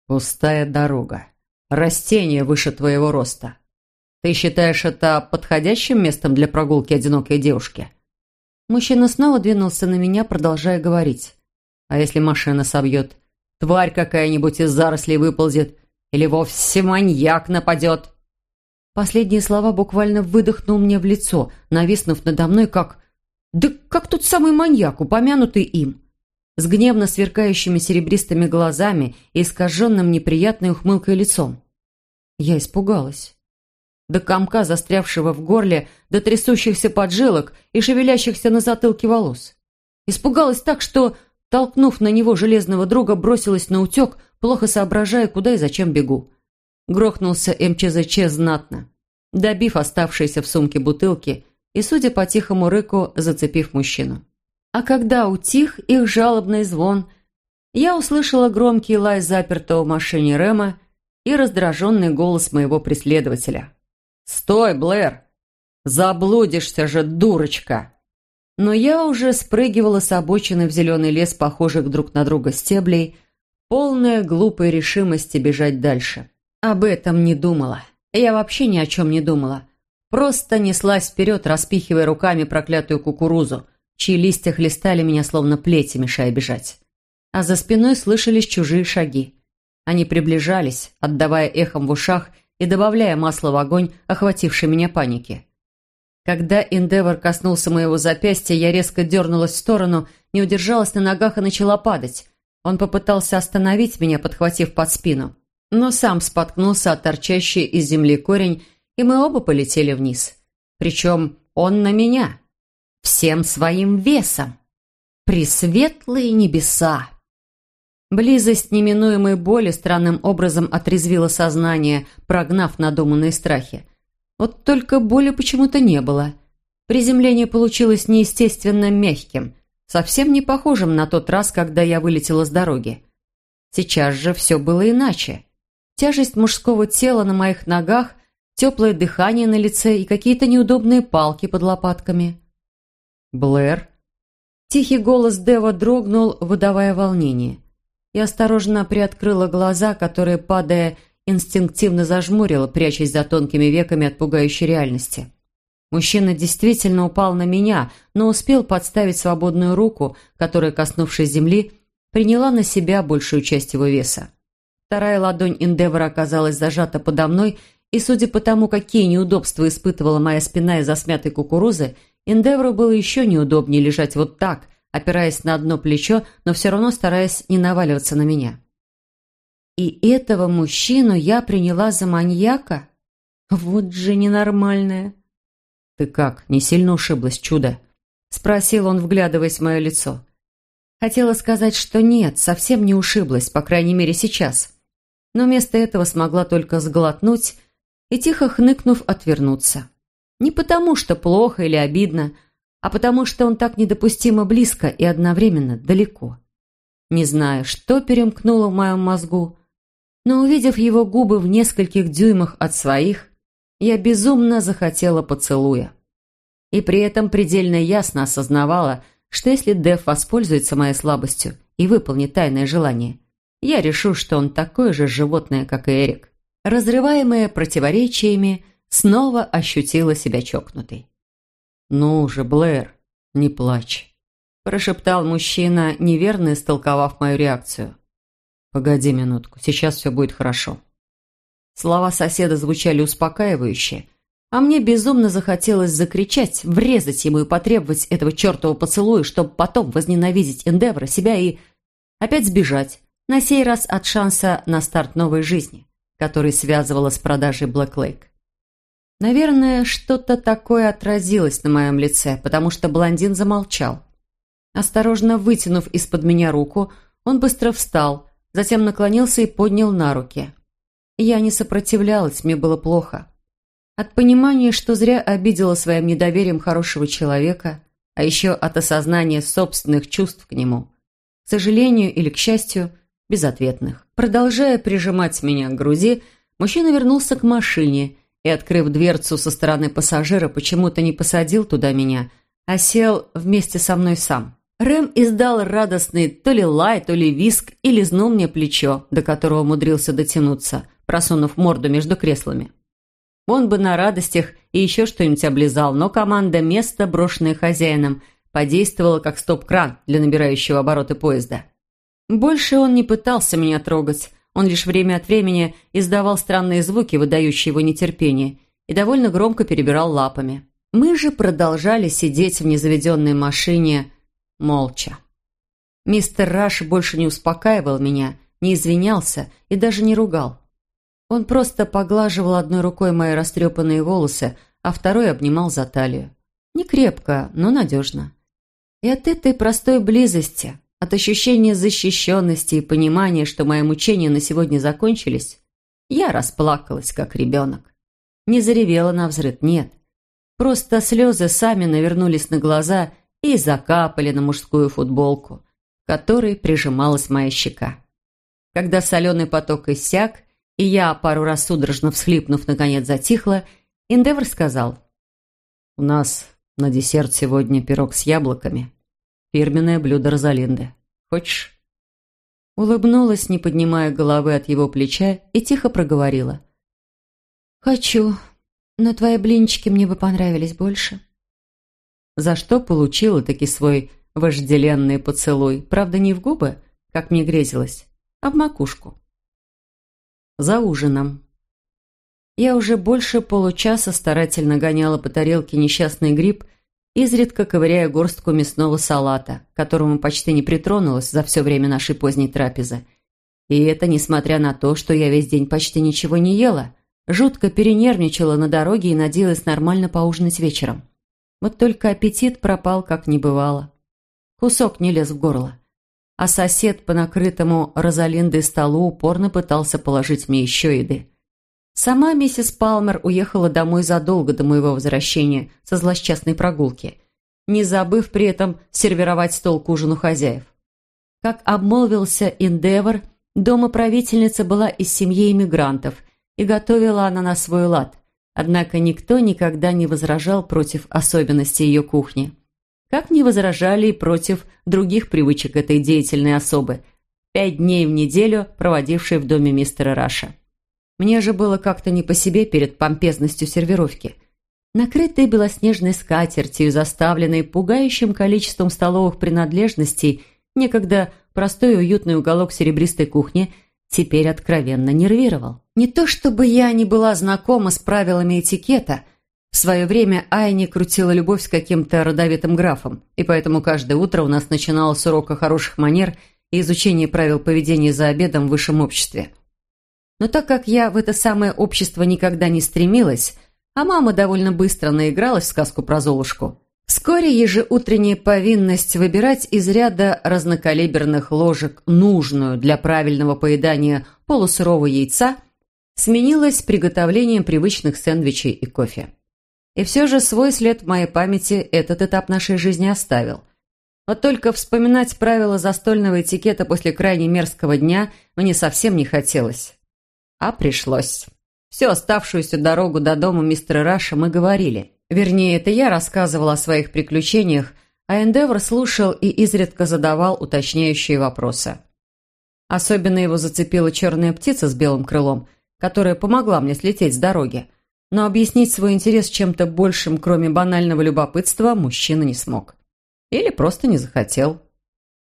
«Пустая дорога. Растение выше твоего роста. Ты считаешь это подходящим местом для прогулки одинокой девушки?» Мужчина снова двинулся на меня, продолжая говорить. «А если машина собьет? Тварь какая-нибудь из зарослей выползет? Или вовсе маньяк нападет?» Последние слова буквально выдохнул мне в лицо, нависнув надо мной, как... Да как тот самый маньяк, упомянутый им с гневно сверкающими серебристыми глазами и искаженным неприятной ухмылкой лицом. Я испугалась. До комка, застрявшего в горле, до трясущихся поджилок и шевелящихся на затылке волос. Испугалась так, что, толкнув на него железного друга, бросилась на утек, плохо соображая, куда и зачем бегу. Грохнулся МЧЗЧ знатно, добив оставшиеся в сумке бутылки и, судя по тихому рыку, зацепив мужчину. А когда утих их жалобный звон, я услышала громкий лай запертого в машине Рема и раздраженный голос моего преследователя. «Стой, Блэр! Заблудишься же, дурочка!» Но я уже спрыгивала с обочины в зеленый лес, похожих друг на друга стеблей, полная глупой решимости бежать дальше. Об этом не думала. Я вообще ни о чем не думала. Просто неслась вперед, распихивая руками проклятую кукурузу, чьи листья хлестали меня словно плети, мешая бежать. А за спиной слышались чужие шаги. Они приближались, отдавая эхом в ушах и добавляя масла в огонь, охвативший меня паники. Когда Эндевор коснулся моего запястья, я резко дернулась в сторону, не удержалась на ногах и начала падать. Он попытался остановить меня, подхватив под спину, но сам споткнулся от торчащей из земли корень, и мы оба полетели вниз. Причем он на меня. Всем своим весом. Пресветлые небеса! Близость неминуемой боли странным образом отрезвила сознание, прогнав надуманные страхи. Вот только боли почему-то не было. Приземление получилось неестественно мягким, совсем не похожим на тот раз, когда я вылетела с дороги. Сейчас же все было иначе. Тяжесть мужского тела на моих ногах, теплое дыхание на лице и какие-то неудобные палки под лопатками. «Блэр?» Тихий голос Дева дрогнул, выдавая волнение. Я осторожно приоткрыла глаза, которые, падая, инстинктивно зажмурила, прячась за тонкими веками от пугающей реальности. Мужчина действительно упал на меня, но успел подставить свободную руку, которая, коснувшись земли, приняла на себя большую часть его веса. Вторая ладонь Эндевора оказалась зажата подо мной, и, судя по тому, какие неудобства испытывала моя спина из-за смятой кукурузы, Эндевору было еще неудобнее лежать вот так, опираясь на одно плечо, но все равно стараясь не наваливаться на меня. И этого мужчину я приняла за маньяка? Вот же ненормальная. «Ты как, не сильно ушиблась, чудо?» — спросил он, вглядываясь в мое лицо. Хотела сказать, что нет, совсем не ушиблась, по крайней мере сейчас. Но вместо этого смогла только сглотнуть и, тихо хныкнув, отвернуться. Не потому, что плохо или обидно, а потому, что он так недопустимо близко и одновременно далеко. Не знаю, что перемкнуло в моем мозгу, но увидев его губы в нескольких дюймах от своих, я безумно захотела поцелуя. И при этом предельно ясно осознавала, что если Дев воспользуется моей слабостью и выполнит тайное желание, я решу, что он такое же животное, как и Эрик. Разрываемая противоречиями, снова ощутила себя чокнутой. «Ну же, Блэр, не плачь», – прошептал мужчина, неверно истолковав мою реакцию. «Погоди минутку, сейчас все будет хорошо». Слова соседа звучали успокаивающе, а мне безумно захотелось закричать, врезать ему и потребовать этого чертового поцелуя, чтобы потом возненавидеть Эндевра, себя и опять сбежать, на сей раз от шанса на старт новой жизни, который связывала с продажей Блэк Лейк. Наверное, что-то такое отразилось на моем лице, потому что блондин замолчал. Осторожно вытянув из-под меня руку, он быстро встал, затем наклонился и поднял на руки. Я не сопротивлялась, мне было плохо. От понимания, что зря обидела своим недоверием хорошего человека, а еще от осознания собственных чувств к нему. К сожалению или к счастью, безответных. Продолжая прижимать меня к груди, мужчина вернулся к машине и, открыв дверцу со стороны пассажира, почему-то не посадил туда меня, а сел вместе со мной сам. Рэм издал радостный то ли лай, то ли виск и лизнул мне плечо, до которого умудрился дотянуться, просунув морду между креслами. Он бы на радостях и еще что-нибудь облизал, но команда места, брошенная хозяином, подействовала как стоп-кран для набирающего обороты поезда. Больше он не пытался меня трогать, он лишь время от времени издавал странные звуки, выдающие его нетерпение, и довольно громко перебирал лапами. Мы же продолжали сидеть в незаведенной машине, молча. Мистер Раш больше не успокаивал меня, не извинялся и даже не ругал. Он просто поглаживал одной рукой мои растрепанные волосы, а второй обнимал за талию. Не крепко, но надежно. И от этой простой близости, от ощущения защищенности и понимания, что мои мучения на сегодня закончились, я расплакалась, как ребенок. Не заревела на взрыв, нет. Просто слезы сами навернулись на глаза и закапали на мужскую футболку, которой прижималась моя щека. Когда соленый поток иссяк, и я, пару раз судорожно всхлипнув, наконец затихла, Индевр сказал, «У нас на десерт сегодня пирог с яблоками. Фирменное блюдо Розалинды. Хочешь?» Улыбнулась, не поднимая головы от его плеча, и тихо проговорила. «Хочу, но твои блинчики мне бы понравились больше». За что получила таки свой вожделенный поцелуй, правда, не в губы, как мне грезилось, а в макушку. За ужином. Я уже больше получаса старательно гоняла по тарелке несчастный гриб, изредка ковыряя горстку мясного салата, к которому почти не притронулась за все время нашей поздней трапезы. И это несмотря на то, что я весь день почти ничего не ела, жутко перенервничала на дороге и надеялась нормально поужинать вечером. Вот только аппетит пропал, как не бывало. Кусок не лез в горло. А сосед по накрытому Розалиндой столу упорно пытался положить мне еще еды. Сама миссис Палмер уехала домой задолго до моего возвращения со злосчастной прогулки, не забыв при этом сервировать стол к ужину хозяев. Как обмолвился Индевор, дома правительница была из семьи иммигрантов, и готовила она на свой лад, однако никто никогда не возражал против особенностей ее кухни. Как не возражали и против других привычек этой деятельной особы, пять дней в неделю проводившей в доме мистера Раша. Мне же было как-то не по себе перед помпезностью сервировки. Накрытые белоснежной скатертью, заставленной пугающим количеством столовых принадлежностей, некогда простой и уютный уголок серебристой кухни теперь откровенно нервировал. Не то чтобы я не была знакома с правилами этикета. В свое время Айни крутила любовь с каким-то родовитым графом, и поэтому каждое утро у нас начиналось урока хороших манер и изучения правил поведения за обедом в высшем обществе – но так как я в это самое общество никогда не стремилась, а мама довольно быстро наигралась в сказку про Золушку, вскоре ежеутренняя повинность выбирать из ряда разнокалиберных ложек нужную для правильного поедания полусырого яйца сменилась приготовлением привычных сэндвичей и кофе. И все же свой след в моей памяти этот этап нашей жизни оставил. Вот только вспоминать правила застольного этикета после крайне мерзкого дня мне совсем не хотелось. А пришлось. Всю оставшуюся дорогу до дома мистера Раша мы говорили. Вернее, это я рассказывал о своих приключениях, а Эндевр слушал и изредка задавал уточняющие вопросы. Особенно его зацепила черная птица с белым крылом, которая помогла мне слететь с дороги. Но объяснить свой интерес чем-то большим, кроме банального любопытства, мужчина не смог. Или просто не захотел.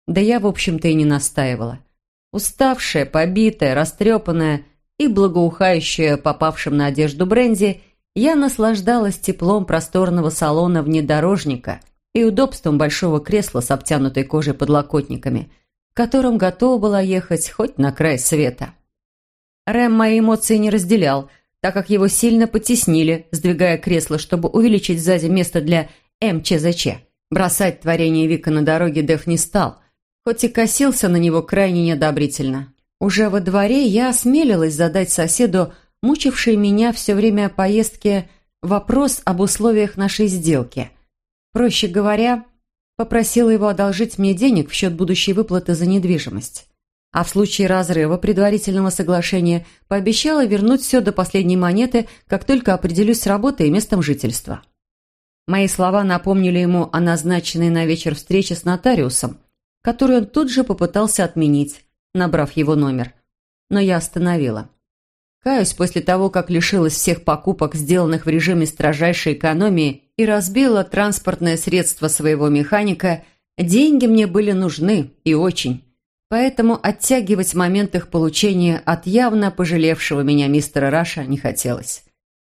Да я, в общем-то, и не настаивала. Уставшая, побитая, растрепанная, и благоухающая попавшим на одежду бренди, я наслаждалась теплом просторного салона внедорожника и удобством большого кресла с обтянутой кожей подлокотниками, в котором готова была ехать хоть на край света. Рэм мои эмоции не разделял, так как его сильно потеснили, сдвигая кресло, чтобы увеличить сзади место для МЧЗЧ. Бросать творение Вика на дороге Деф не стал, хоть и косился на него крайне неодобрительно. Уже во дворе я осмелилась задать соседу, мучивший меня все время поездки, вопрос об условиях нашей сделки. Проще говоря, попросила его одолжить мне денег в счет будущей выплаты за недвижимость. А в случае разрыва предварительного соглашения пообещала вернуть все до последней монеты, как только определюсь с работой и местом жительства. Мои слова напомнили ему о назначенной на вечер встрече с нотариусом, которую он тут же попытался отменить, набрав его номер. Но я остановила. Каюсь, после того, как лишилась всех покупок, сделанных в режиме строжайшей экономии, и разбила транспортное средство своего механика, деньги мне были нужны и очень. Поэтому оттягивать момент их получения от явно пожалевшего меня мистера Раша не хотелось.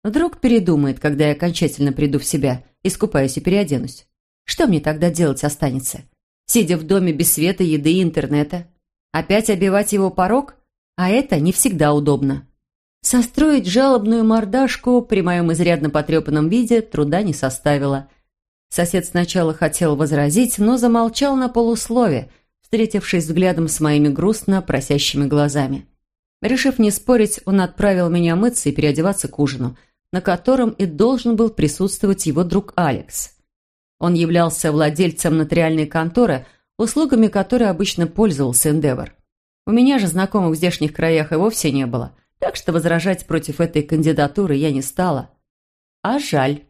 Вдруг передумает, когда я окончательно приду в себя, искупаюсь и переоденусь. Что мне тогда делать останется? Сидя в доме без света, еды и интернета? Опять обивать его порог? А это не всегда удобно. Состроить жалобную мордашку при моем изрядно потрепанном виде труда не составило. Сосед сначала хотел возразить, но замолчал на полуслове, встретившись взглядом с моими грустно просящими глазами. Решив не спорить, он отправил меня мыться и переодеваться к ужину, на котором и должен был присутствовать его друг Алекс. Он являлся владельцем нотариальной конторы, услугами которой обычно пользовался Эндевор. У меня же знакомых в здешних краях и вовсе не было, так что возражать против этой кандидатуры я не стала. А жаль.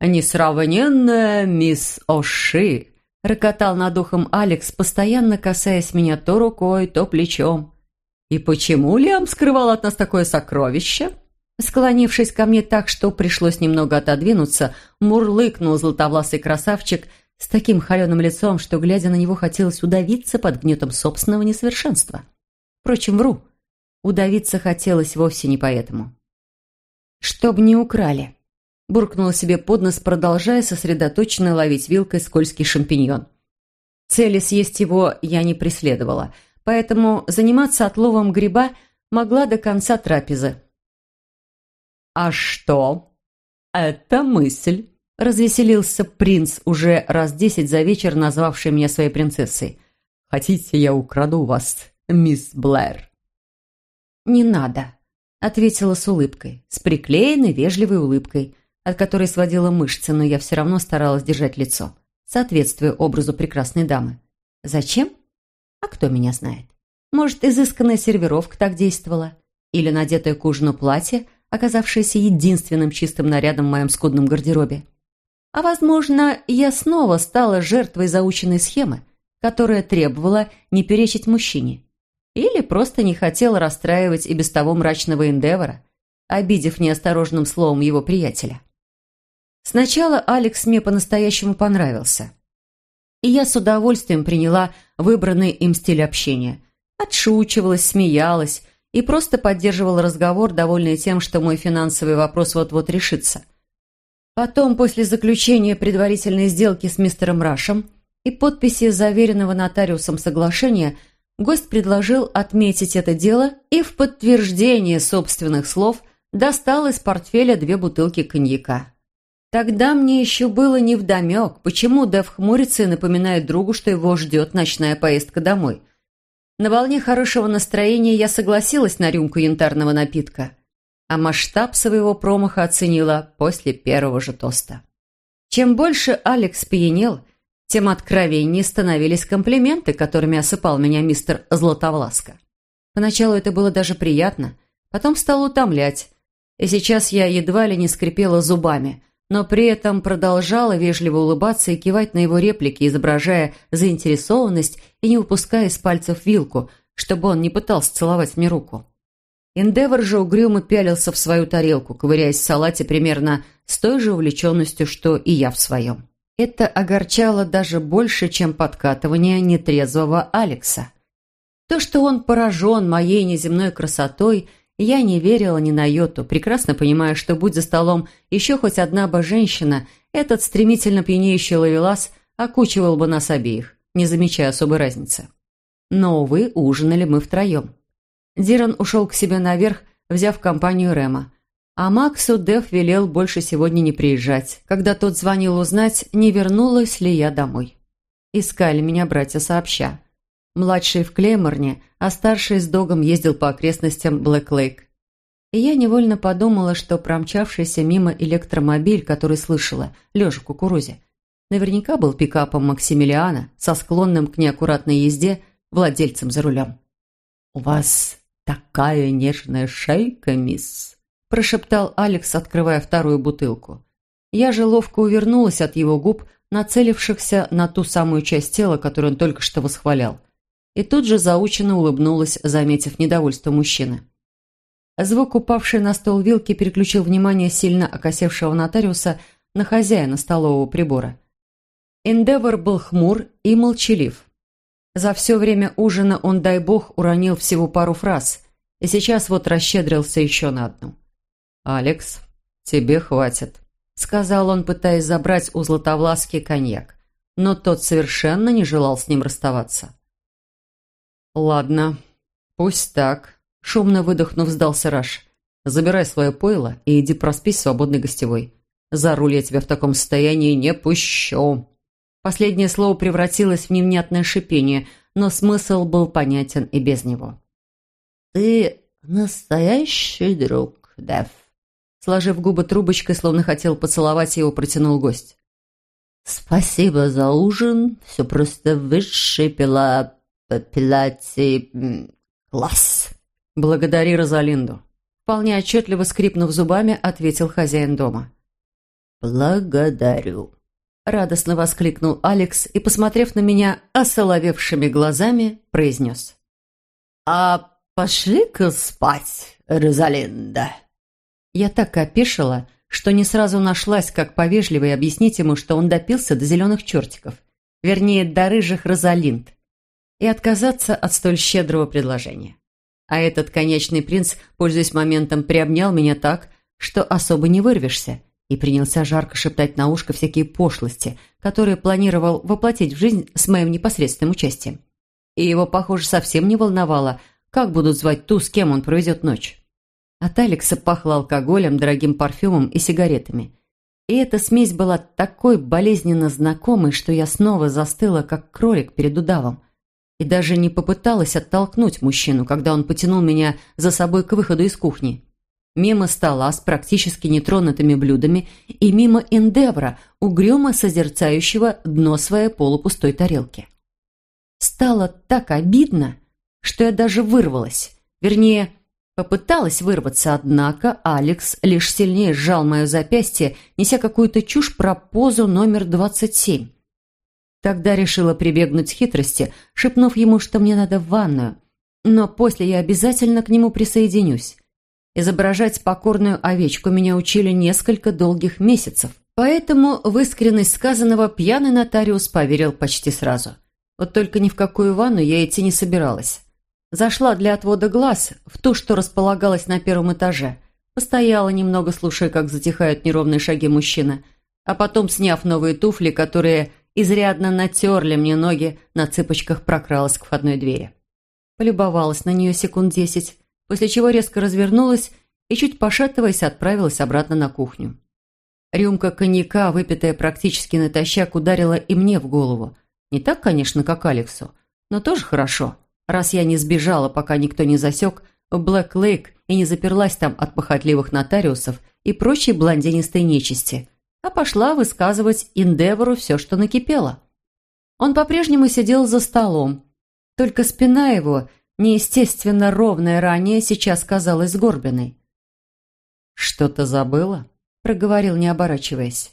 «Несравненная мисс Оши!» – рокотал над ухом Алекс, постоянно касаясь меня то рукой, то плечом. «И почему Лиам скрывал от нас такое сокровище?» Склонившись ко мне так, что пришлось немного отодвинуться, мурлыкнул златовласый красавчик с таким холеным лицом, что, глядя на него, хотелось удавиться под гнетом собственного несовершенства. Впрочем, вру. Удавиться хотелось вовсе не поэтому. «Чтоб не украли», – буркнула себе под нос, продолжая сосредоточенно ловить вилкой скользкий шампиньон. Цели съесть его я не преследовала, поэтому заниматься отловом гриба могла до конца трапезы. «А что?» «Это мысль», – развеселился принц, уже раз десять за вечер назвавший меня своей принцессой. «Хотите, я украду вас, мисс Блэр?» «Не надо», – ответила с улыбкой, с приклеенной вежливой улыбкой, от которой сводила мышцы, но я все равно старалась держать лицо, соответствуя образу прекрасной дамы. «Зачем? А кто меня знает? Может, изысканная сервировка так действовала? Или надетое к ужину платье – оказавшаяся единственным чистым нарядом в моем скудном гардеробе. А, возможно, я снова стала жертвой заученной схемы, которая требовала не перечить мужчине. Или просто не хотела расстраивать и без того мрачного эндевора, обидев неосторожным словом его приятеля. Сначала Алекс мне по-настоящему понравился. И я с удовольствием приняла выбранный им стиль общения. Отшучивалась, смеялась, и просто поддерживал разговор, довольный тем, что мой финансовый вопрос вот-вот решится. Потом, после заключения предварительной сделки с мистером Рашем и подписи заверенного нотариусом соглашения, гость предложил отметить это дело и в подтверждение собственных слов достал из портфеля две бутылки коньяка. Тогда мне еще было невдомек, почему Дэв хмурится и напоминает другу, что его ждет ночная поездка домой – на волне хорошего настроения я согласилась на рюмку янтарного напитка, а масштаб своего промаха оценила после первого же тоста. Чем больше Алекс пьянел, тем откровеннее становились комплименты, которыми осыпал меня мистер Златовласка. Поначалу это было даже приятно, потом стало утомлять, и сейчас я едва ли не скрипела зубами – но при этом продолжала вежливо улыбаться и кивать на его реплики, изображая заинтересованность и не упуская из пальцев вилку, чтобы он не пытался целовать мне руку. Эндевор же угрюмо пялился в свою тарелку, ковыряясь в салате примерно с той же увлеченностью, что и я в своем. Это огорчало даже больше, чем подкатывание нетрезвого Алекса. То, что он поражен моей неземной красотой – я не верила ни на йоту, прекрасно понимая, что будь за столом еще хоть одна бы женщина, этот стремительно пьянеющий ловелас окучивал бы нас обеих, не замечая особой разницы. Но, увы, ужинали мы втроем. Диран ушел к себе наверх, взяв компанию Рема. А Максу Деф велел больше сегодня не приезжать, когда тот звонил узнать, не вернулась ли я домой. Искали меня братья сообща. Младший в Клейморне, а старший с Догом ездил по окрестностям Блэк-Лейк. И я невольно подумала, что промчавшийся мимо электромобиль, который слышала, лежа в кукурузе, наверняка был пикапом Максимилиана со склонным к неаккуратной езде владельцем за рулем. «У вас такая нежная шейка, мисс!» – прошептал Алекс, открывая вторую бутылку. Я же ловко увернулась от его губ, нацелившихся на ту самую часть тела, которую он только что восхвалял и тут же заученно улыбнулась, заметив недовольство мужчины. Звук, упавший на стол вилки, переключил внимание сильно окосевшего нотариуса на хозяина столового прибора. Эндевор был хмур и молчалив. За все время ужина он, дай бог, уронил всего пару фраз, и сейчас вот расщедрился еще на одну. «Алекс, тебе хватит», — сказал он, пытаясь забрать у Златовласки коньяк, но тот совершенно не желал с ним расставаться. «Ладно, пусть так», – шумно выдохнув, сдался Раш. «Забирай свое пойло и иди проспись в свободной гостевой. За руль я тебя в таком состоянии не пущу». Последнее слово превратилось в невнятное шипение, но смысл был понятен и без него. «Ты настоящий друг, Дэв», Сложив губы трубочкой, словно хотел поцеловать его, протянул гость. Спасибо за ужин. Все просто высший пила... пилати... класс. Благодари Розалинду. Вполне отчетливо скрипнув зубами, ответил хозяин дома. «Благодарю», — радостно воскликнул Алекс и, посмотрев на меня осоловевшими глазами, произнес. «А пошли-ка спать, Розалинда». Я так опешила, что не сразу нашлась, как повежливо объяснить ему, что он допился до зеленых чертиков, вернее, до рыжих Розалинд, и отказаться от столь щедрого предложения. А этот конечный принц, пользуясь моментом, приобнял меня так, что особо не вырвешься, и принялся жарко шептать на ушко всякие пошлости, которые планировал воплотить в жизнь с моим непосредственным участием. И его, похоже, совсем не волновало, как будут звать ту, с кем он проведет ночь. От Алекса пахло алкоголем, дорогим парфюмом и сигаретами. И эта смесь была такой болезненно знакомой, что я снова застыла, как кролик перед удавом. И даже не попыталась оттолкнуть мужчину, когда он потянул меня за собой к выходу из кухни. Мимо стола с практически нетронутыми блюдами и мимо Эндевра, угрюмо созерцающего дно своей полупустой тарелки. Стало так обидно, что я даже вырвалась. Вернее, Попыталась вырваться, однако Алекс лишь сильнее сжал мое запястье, неся какую-то чушь про позу номер 27. Тогда решила прибегнуть к хитрости, шепнув ему, что мне надо в ванную. Но после я обязательно к нему присоединюсь. Изображать покорную овечку меня учили несколько долгих месяцев. Поэтому в искренность сказанного пьяный нотариус поверил почти сразу. Вот только ни в какую ванну я идти не собиралась. Зашла для отвода глаз в ту, что располагалась на первом этаже. Постояла немного, слушая, как затихают неровные шаги мужчины. А потом, сняв новые туфли, которые изрядно натерли мне ноги, на цыпочках прокралась к входной двери. Полюбовалась на нее секунд десять, после чего резко развернулась и, чуть пошатываясь, отправилась обратно на кухню. Рюмка коньяка, выпитая практически натощак, ударила и мне в голову. Не так, конечно, как Алексу, но тоже хорошо раз я не сбежала, пока никто не засек, в Блэк-Лейк и не заперлась там от похотливых нотариусов и прочей блондинистой нечисти, а пошла высказывать Индевору все, что накипело. Он по-прежнему сидел за столом, только спина его, неестественно ровная ранее, сейчас казалась сгорбленной. «Что-то забыла?» – проговорил, не оборачиваясь.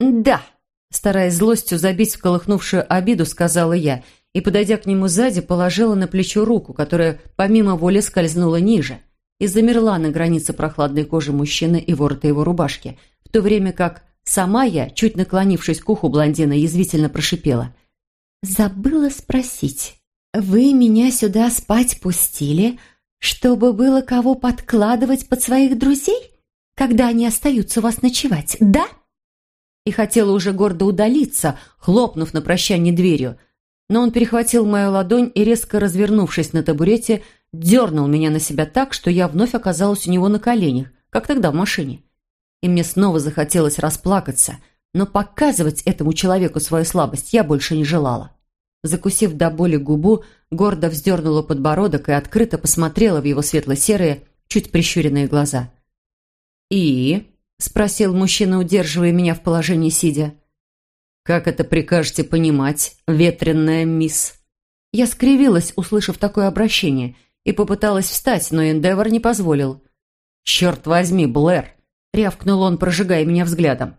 «Да», – стараясь злостью забить в колыхнувшую обиду, сказала я – и, подойдя к нему сзади, положила на плечо руку, которая помимо воли скользнула ниже и замерла на границе прохладной кожи мужчины и ворота его рубашки, в то время как сама я, чуть наклонившись к уху блондина, язвительно прошипела. «Забыла спросить, вы меня сюда спать пустили, чтобы было кого подкладывать под своих друзей, когда они остаются у вас ночевать, да?» И хотела уже гордо удалиться, хлопнув на прощание дверью – но он перехватил мою ладонь и, резко развернувшись на табурете, дернул меня на себя так, что я вновь оказалась у него на коленях, как тогда в машине. И мне снова захотелось расплакаться, но показывать этому человеку свою слабость я больше не желала. Закусив до боли губу, гордо вздернула подбородок и открыто посмотрела в его светло-серые, чуть прищуренные глаза. «И?» – спросил мужчина, удерживая меня в положении сидя. «Как это прикажете понимать, ветренная мисс?» Я скривилась, услышав такое обращение, и попыталась встать, но Эндевор не позволил. «Черт возьми, Блэр!» — рявкнул он, прожигая меня взглядом.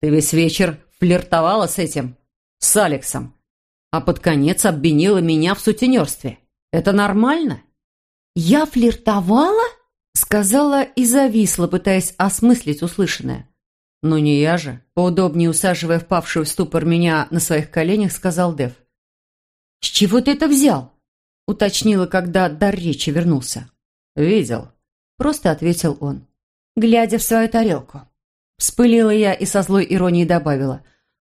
«Ты весь вечер флиртовала с этим? С Алексом? А под конец обвинила меня в сутенерстве. Это нормально?» «Я флиртовала?» — сказала и зависла, пытаясь осмыслить услышанное. «Ну не я же», — поудобнее усаживая впавшую в ступор меня на своих коленях, сказал Дев. «С чего ты это взял?» — уточнила, когда дар речи вернулся. «Видел», — просто ответил он, глядя в свою тарелку. Вспылила я и со злой иронией добавила.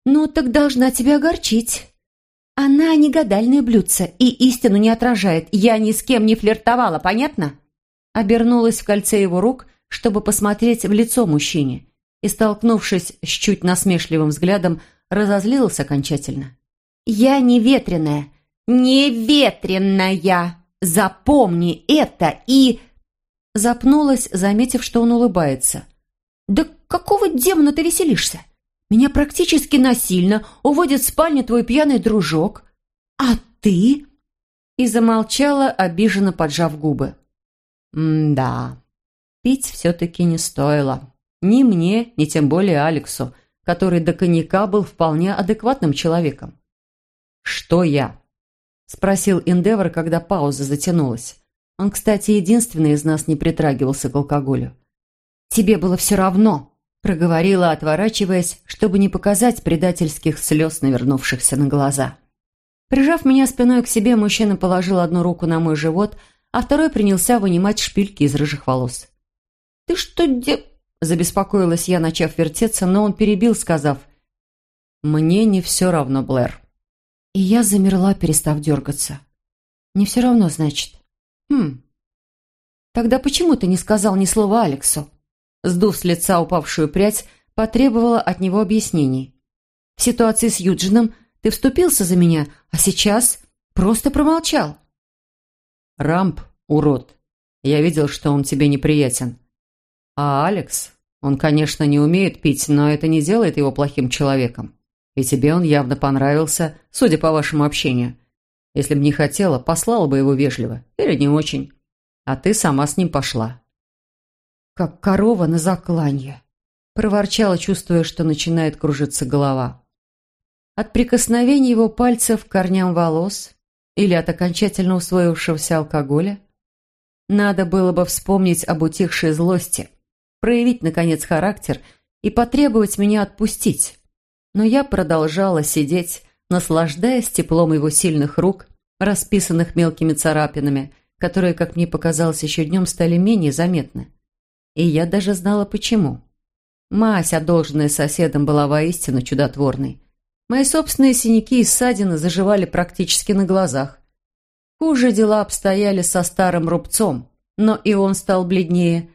«Ну, так должна тебя огорчить. Она не гадальное блюдце и истину не отражает. Я ни с кем не флиртовала, понятно?» Обернулась в кольце его рук, чтобы посмотреть в лицо мужчине и, столкнувшись с чуть насмешливым взглядом, разозлилась окончательно. «Я не ветреная! Не ветреная! Запомни это и...» Запнулась, заметив, что он улыбается. «Да какого демона ты веселишься? Меня практически насильно уводит в спальню твой пьяный дружок. А ты?» И замолчала, обиженно поджав губы. «М-да, пить все-таки не стоило. Ни мне, ни тем более Алексу, который до коньяка был вполне адекватным человеком. «Что я?» – спросил Эндевор, когда пауза затянулась. Он, кстати, единственный из нас не притрагивался к алкоголю. «Тебе было все равно», – проговорила, отворачиваясь, чтобы не показать предательских слез, навернувшихся на глаза. Прижав меня спиной к себе, мужчина положил одну руку на мой живот, а второй принялся вынимать шпильки из рыжих волос. «Ты что де...» – забеспокоилась я, начав вертеться, но он перебил, сказав «Мне не все равно, Блэр». И я замерла, перестав дергаться. «Не все равно, значит?» «Хм. Тогда почему ты не сказал ни слова Алексу?» Сдув с лица упавшую прядь, потребовала от него объяснений. «В ситуации с Юджином ты вступился за меня, а сейчас просто промолчал». «Рамп, урод. Я видел, что он тебе неприятен. А Алекс, он, конечно, не умеет пить, но это не делает его плохим человеком. И тебе он явно понравился, судя по вашему общению. Если бы не хотела, послала бы его вежливо. Или не очень. А ты сама с ним пошла. Как корова на закланье. Проворчала, чувствуя, что начинает кружиться голова. От прикосновения его пальцев к корням волос или от окончательно усвоившегося алкоголя надо было бы вспомнить об утихшей злости, проявить, наконец, характер и потребовать меня отпустить. Но я продолжала сидеть, наслаждаясь теплом его сильных рук, расписанных мелкими царапинами, которые, как мне показалось еще днем, стали менее заметны. И я даже знала почему. Мазь, одолженная соседом, была воистину чудотворной. Мои собственные синяки и ссадины заживали практически на глазах. Хуже дела обстояли со старым рубцом, но и он стал бледнее,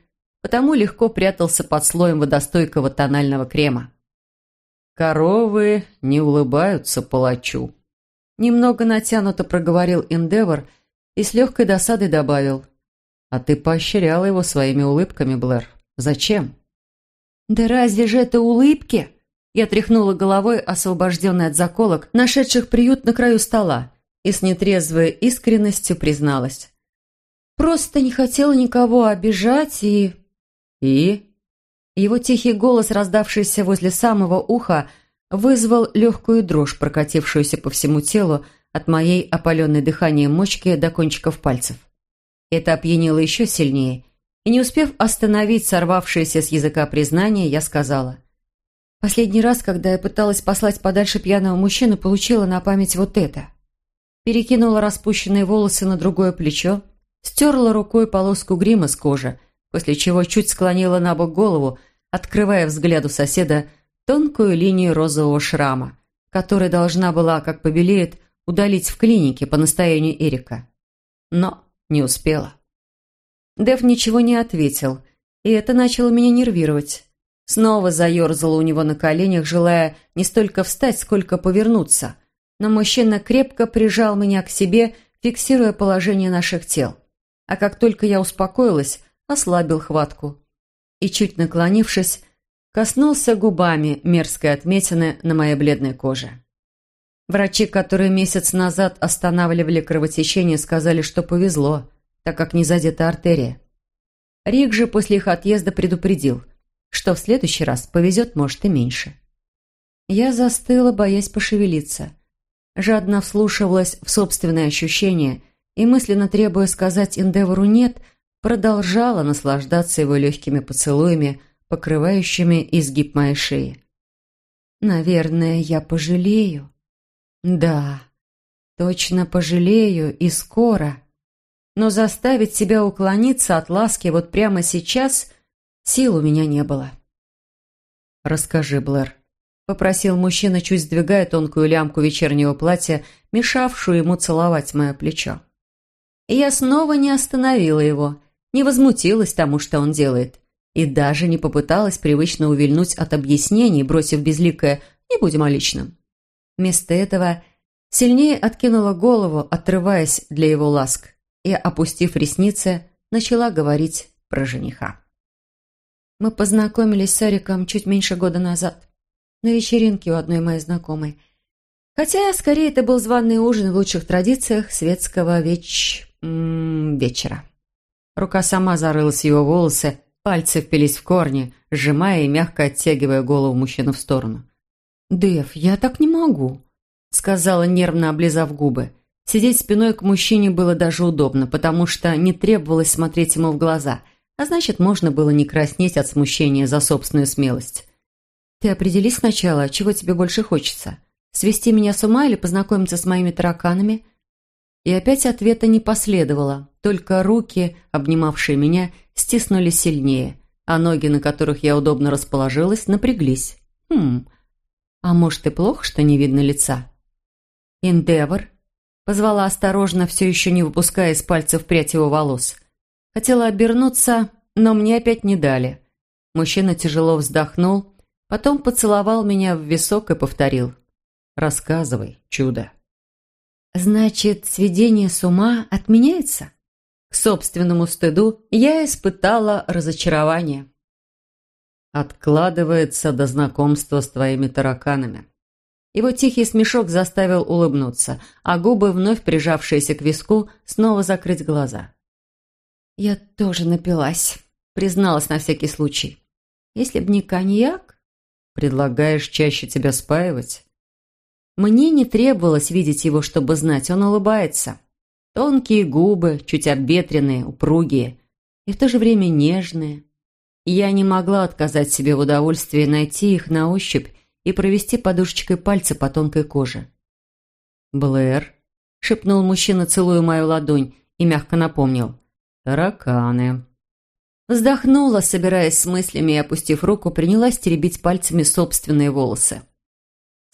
потому легко прятался под слоем водостойкого тонального крема. «Коровы не улыбаются палачу», – немного натянуто проговорил Эндевор и с легкой досадой добавил. «А ты поощряла его своими улыбками, Блэр. Зачем?» «Да разве же это улыбки?» Я тряхнула головой, освобожденной от заколок, нашедших приют на краю стола, и с нетрезвой искренностью призналась. «Просто не хотела никого обижать и...» «И?» Его тихий голос, раздавшийся возле самого уха, вызвал легкую дрожь, прокатившуюся по всему телу от моей опаленной дыханием мочки до кончиков пальцев. Это опьянило еще сильнее, и не успев остановить сорвавшееся с языка признание, я сказала. «Последний раз, когда я пыталась послать подальше пьяного мужчину, получила на память вот это». Перекинула распущенные волосы на другое плечо, стерла рукой полоску грима с кожи, после чего чуть склонила на бок голову, открывая взгляду соседа тонкую линию розового шрама, которая должна была, как побелеет, удалить в клинике по настоянию Эрика. Но не успела. Дев ничего не ответил, и это начало меня нервировать. Снова заерзала у него на коленях, желая не столько встать, сколько повернуться. Но мужчина крепко прижал меня к себе, фиксируя положение наших тел. А как только я успокоилась, ослабил хватку и, чуть наклонившись, коснулся губами мерзкой отметины на моей бледной коже. Врачи, которые месяц назад останавливали кровотечение, сказали, что повезло, так как не задета артерия. Рик же после их отъезда предупредил, что в следующий раз повезет, может, и меньше. Я застыла, боясь пошевелиться. Жадно вслушивалась в собственные ощущения и, мысленно требуя сказать Эндевору «нет», продолжала наслаждаться его легкими поцелуями, покрывающими изгиб моей шеи. «Наверное, я пожалею». «Да, точно пожалею и скоро». Но заставить себя уклониться от ласки вот прямо сейчас сил у меня не было. «Расскажи, Блэр», — попросил мужчина, чуть сдвигая тонкую лямку вечернего платья, мешавшую ему целовать мое плечо. И я снова не остановила его, не возмутилась тому, что он делает, и даже не попыталась привычно увильнуть от объяснений, бросив безликое «не будем о личном». Вместо этого сильнее откинула голову, отрываясь для его ласк, и, опустив ресницы, начала говорить про жениха. Мы познакомились с Эриком чуть меньше года назад. на вечеринке у одной моей знакомой. Хотя, скорее, это был званый ужин в лучших традициях светского веч... Вечера. Рука сама зарылась в его волосы, пальцы впились в корни, сжимая и мягко оттягивая голову мужчины в сторону. «Дэв, я так не могу», — сказала, нервно облизав губы. Сидеть спиной к мужчине было даже удобно, потому что не требовалось смотреть ему в глаза, а значит, можно было не краснеть от смущения за собственную смелость. «Ты определись сначала, чего тебе больше хочется?» Свести меня с ума или познакомиться с моими тараканами? И опять ответа не последовало, только руки, обнимавшие меня, стиснули сильнее, а ноги, на которых я удобно расположилась, напряглись. Хм, а может и плохо, что не видно лица? «Эндевор?» Позвала осторожно, все еще не выпуская из пальцев прядь его волос. Хотела обернуться, но мне опять не дали. Мужчина тяжело вздохнул, потом поцеловал меня в висок и повторил – Рассказывай, чудо. Значит, сведение с ума отменяется? К собственному стыду я испытала разочарование. Откладывается до знакомства с твоими тараканами. Его тихий смешок заставил улыбнуться, а губы, вновь прижавшиеся к виску, снова закрыть глаза. «Я тоже напилась», — призналась на всякий случай. «Если б не коньяк...» «Предлагаешь чаще тебя спаивать?» Мне не требовалось видеть его, чтобы знать, он улыбается. Тонкие губы, чуть обветренные, упругие, и в то же время нежные. Я не могла отказать себе в удовольствии найти их на ощупь и провести подушечкой пальца по тонкой коже. «Блэр», — шепнул мужчина, целуя мою ладонь, и мягко напомнил. «Тараканы». Вздохнула, собираясь с мыслями и, опустив руку, принялась теребить пальцами собственные волосы.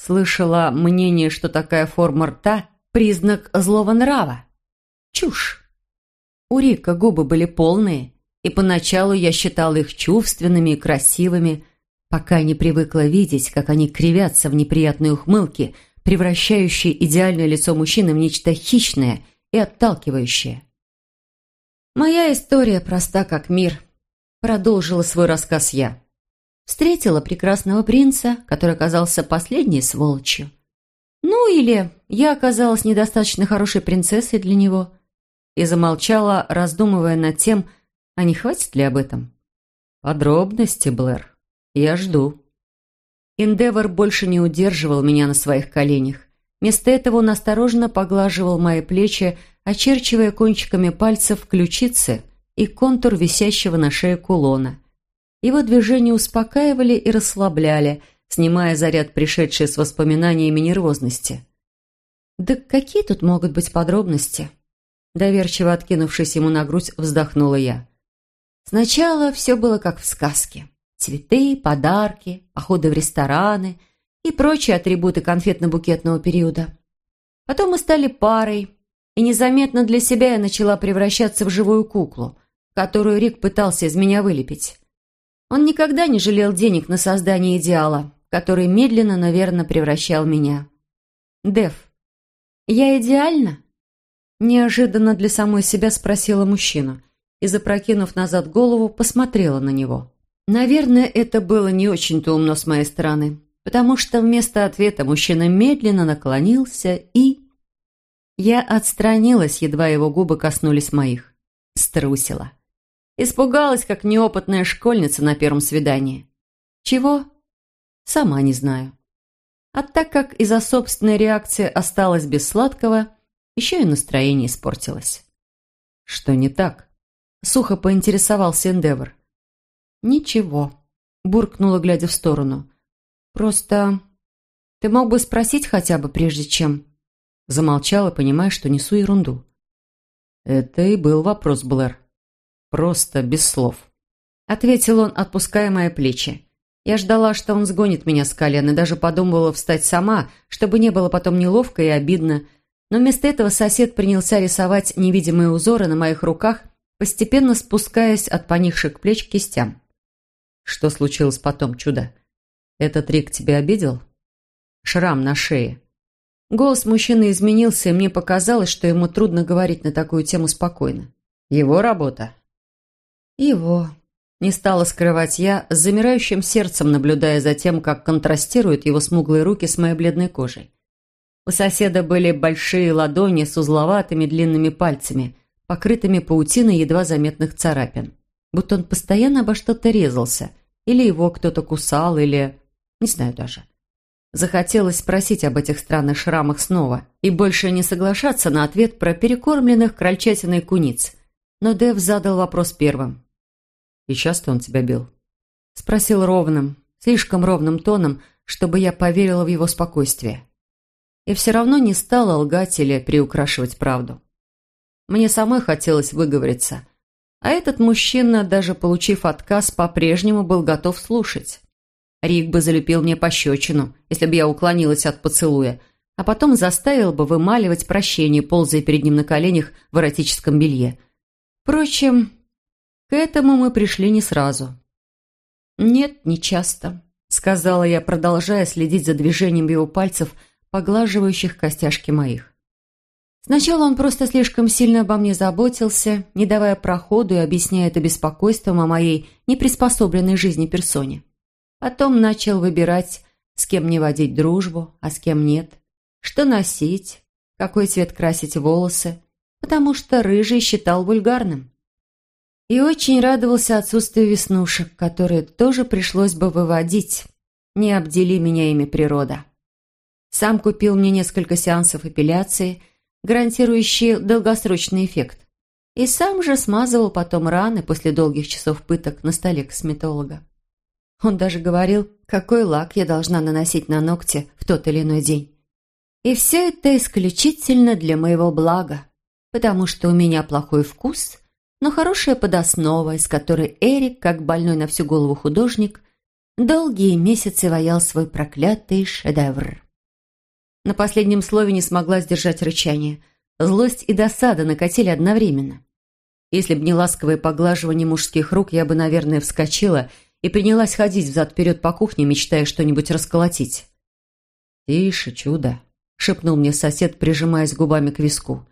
Слышала мнение, что такая форма рта – признак злого нрава. Чушь. У Рика губы были полные, и поначалу я считала их чувственными и красивыми, пока не привыкла видеть, как они кривятся в неприятной ухмылке, превращающей идеальное лицо мужчины в нечто хищное и отталкивающее. «Моя история проста как мир», – продолжила свой рассказ я. Встретила прекрасного принца, который оказался последней сволочью. Ну или я оказалась недостаточно хорошей принцессой для него. И замолчала, раздумывая над тем, а не хватит ли об этом. Подробности, Блэр. Я жду. Индевор больше не удерживал меня на своих коленях. Вместо этого он осторожно поглаживал мои плечи, очерчивая кончиками пальцев ключицы и контур висящего на шее кулона. Его движения успокаивали и расслабляли, снимая заряд, пришедший с воспоминаниями нервозности. «Да какие тут могут быть подробности?» Доверчиво откинувшись ему на грудь, вздохнула я. Сначала все было как в сказке. Цветы, подарки, походы в рестораны и прочие атрибуты конфетно-букетного периода. Потом мы стали парой, и незаметно для себя я начала превращаться в живую куклу, которую Рик пытался из меня вылепить. Он никогда не жалел денег на создание идеала, который медленно, наверное, превращал меня. «Дев, я идеальна?» Неожиданно для самой себя спросила мужчина и, запрокинув назад голову, посмотрела на него. Наверное, это было не очень-то умно с моей стороны, потому что вместо ответа мужчина медленно наклонился и... Я отстранилась, едва его губы коснулись моих. Струсила. Испугалась, как неопытная школьница на первом свидании. Чего? Сама не знаю. А так как из-за собственной реакции осталась без сладкого, еще и настроение испортилось. Что не так? Сухо поинтересовался Эндевор. Ничего, буркнула, глядя в сторону. Просто ты мог бы спросить хотя бы, прежде чем... Замолчала, понимая, что несу ерунду. Это и был вопрос, Блэр. Просто без слов. Ответил он, отпуская мои плечи. Я ждала, что он сгонит меня с колен, и даже подумывала встать сама, чтобы не было потом неловко и обидно. Но вместо этого сосед принялся рисовать невидимые узоры на моих руках, постепенно спускаясь от поникших плеч к кистям. Что случилось потом, чудо? Этот Рик тебя обидел? Шрам на шее. Голос мужчины изменился, и мне показалось, что ему трудно говорить на такую тему спокойно. Его работа? «Его», Не стала скрывать я, с замирающим сердцем наблюдая за тем, как контрастируют его смуглые руки с моей бледной кожей. У соседа были большие ладони с узловатыми длинными пальцами, покрытыми паутиной едва заметных царапин. Будто он постоянно обо что-то резался, или его кто-то кусал, или... не знаю даже. Захотелось спросить об этих странных шрамах снова и больше не соглашаться на ответ про перекормленных крольчатиной куниц. Но Дэв задал вопрос первым. «И часто он тебя бил?» Спросил ровным, слишком ровным тоном, чтобы я поверила в его спокойствие. И все равно не стала лгать или приукрашивать правду. Мне самой хотелось выговориться. А этот мужчина, даже получив отказ, по-прежнему был готов слушать. Рик бы залепил мне пощечину, если бы я уклонилась от поцелуя, а потом заставил бы вымаливать прощение, ползая перед ним на коленях в эротическом белье. Впрочем, к этому мы пришли не сразу. «Нет, не часто», — сказала я, продолжая следить за движением его пальцев, поглаживающих костяшки моих. Сначала он просто слишком сильно обо мне заботился, не давая проходу и объясняя это беспокойством о моей неприспособленной жизни персоне. Потом начал выбирать, с кем мне водить дружбу, а с кем нет, что носить, какой цвет красить волосы, потому что рыжий считал вульгарным. И очень радовался отсутствию веснушек, которые тоже пришлось бы выводить, не обдели меня ими природа. Сам купил мне несколько сеансов эпиляции, гарантирующие долгосрочный эффект. И сам же смазывал потом раны после долгих часов пыток на столе косметолога. Он даже говорил, какой лак я должна наносить на ногти в тот или иной день. И все это исключительно для моего блага, потому что у меня плохой вкус но хорошая подоснова, из которой Эрик, как больной на всю голову художник, долгие месяцы ваял свой проклятый шедевр. На последнем слове не смогла сдержать рычание. Злость и досада накатили одновременно. Если б не ласковое поглаживание мужских рук, я бы, наверное, вскочила и принялась ходить взад-вперед по кухне, мечтая что-нибудь расколотить. «Тише, чудо!» — шепнул мне сосед, прижимаясь губами к виску.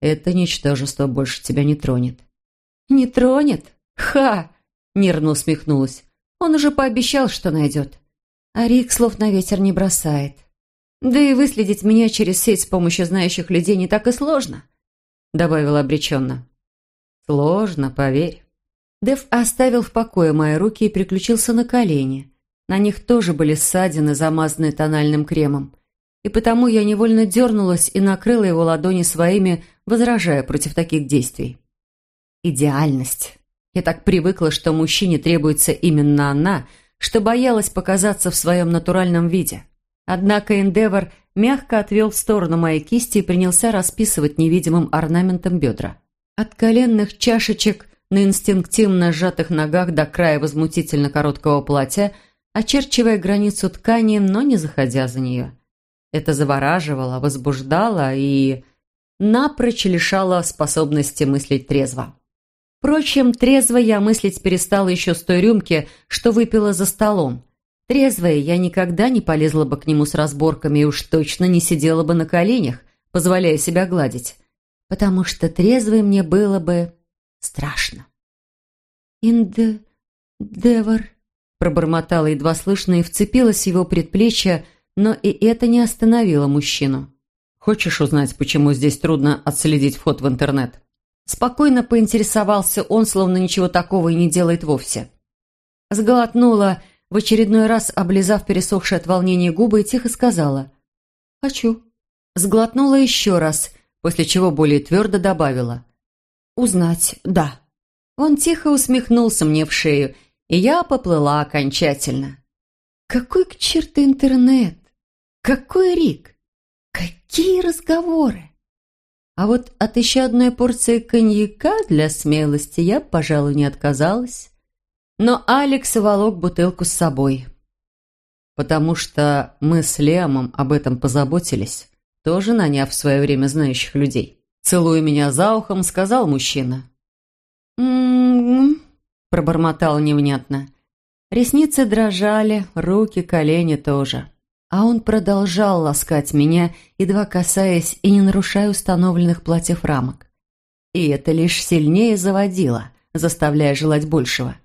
«Это ничтожество больше тебя не тронет. «Не тронет? Ха!» – нервно усмехнулась. «Он уже пообещал, что найдет. А Рик слов на ветер не бросает. Да и выследить меня через сеть с помощью знающих людей не так и сложно», – добавила обреченно. «Сложно, поверь». Дев оставил в покое мои руки и переключился на колени. На них тоже были ссадины, замазанные тональным кремом. И потому я невольно дернулась и накрыла его ладони своими, возражая против таких действий. Идеальность. Я так привыкла, что мужчине требуется именно она, что боялась показаться в своем натуральном виде. Однако Эндевор мягко отвел в сторону моей кисти и принялся расписывать невидимым орнаментом бедра. От коленных чашечек на инстинктивно сжатых ногах до края возмутительно короткого платья, очерчивая границу ткани, но не заходя за нее. Это завораживало, возбуждало и напрочь лишало способности мыслить трезво. Впрочем, трезво я мыслить перестала еще с той рюмки, что выпила за столом. Трезвая я никогда не полезла бы к нему с разборками и уж точно не сидела бы на коленях, позволяя себя гладить. Потому что трезвой мне было бы страшно. «Индевор», — пробормотала едва слышно и вцепилась в его предплечье, но и это не остановило мужчину. «Хочешь узнать, почему здесь трудно отследить вход в интернет?» Спокойно поинтересовался он, словно ничего такого и не делает вовсе. Сглотнула, в очередной раз облизав пересохшие от волнения губы и тихо сказала «Хочу». Сглотнула еще раз, после чего более твердо добавила «Узнать, да». Он тихо усмехнулся мне в шею, и я поплыла окончательно. «Какой к черту интернет? Какой Рик? Какие разговоры?» А вот от еще одной порции коньяка для смелости я, пожалуй, не отказалась. Но Алекс волок бутылку с собой. Потому что мы с Лемом об этом позаботились, тоже наняв в свое время знающих людей. Целуя меня за ухом, сказал мужчина. «М-м-м», пробормотал невнятно. Ресницы дрожали, руки, колени тоже. А он продолжал ласкать меня, едва касаясь и не нарушая установленных платьев рамок. И это лишь сильнее заводило, заставляя желать большего.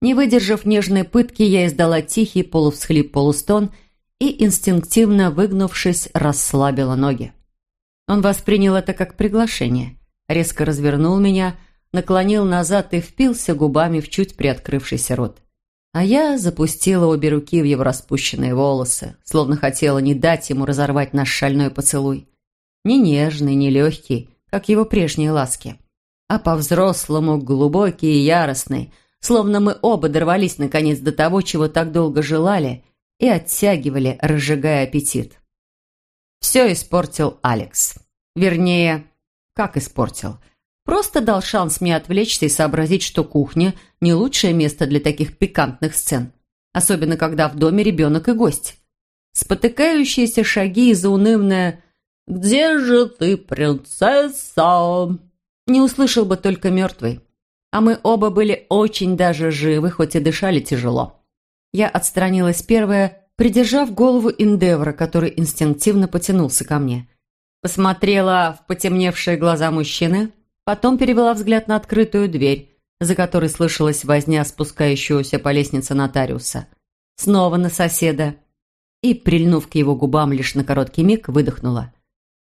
Не выдержав нежной пытки, я издала тихий полувсхлип-полустон и, инстинктивно выгнувшись, расслабила ноги. Он воспринял это как приглашение, резко развернул меня, наклонил назад и впился губами в чуть приоткрывшийся рот. А я запустила обе руки в его распущенные волосы, словно хотела не дать ему разорвать наш шальной поцелуй. Не нежный, не легкий, как его прежние ласки, а по-взрослому глубокий и яростный, словно мы оба дорвались наконец до того, чего так долго желали, и оттягивали, разжигая аппетит. Все испортил Алекс. Вернее, как испортил? Просто дал шанс мне отвлечься и сообразить, что кухня – не лучшее место для таких пикантных сцен. Особенно, когда в доме ребенок и гость. Спотыкающиеся шаги и заунывное «Где же ты, принцесса?» Не услышал бы только мертвый. А мы оба были очень даже живы, хоть и дышали тяжело. Я отстранилась первая, придержав голову Индевра, который инстинктивно потянулся ко мне. Посмотрела в потемневшие глаза мужчины, потом перевела взгляд на открытую дверь, за которой слышалась возня спускающегося по лестнице нотариуса. Снова на соседа. И, прильнув к его губам лишь на короткий миг, выдохнула.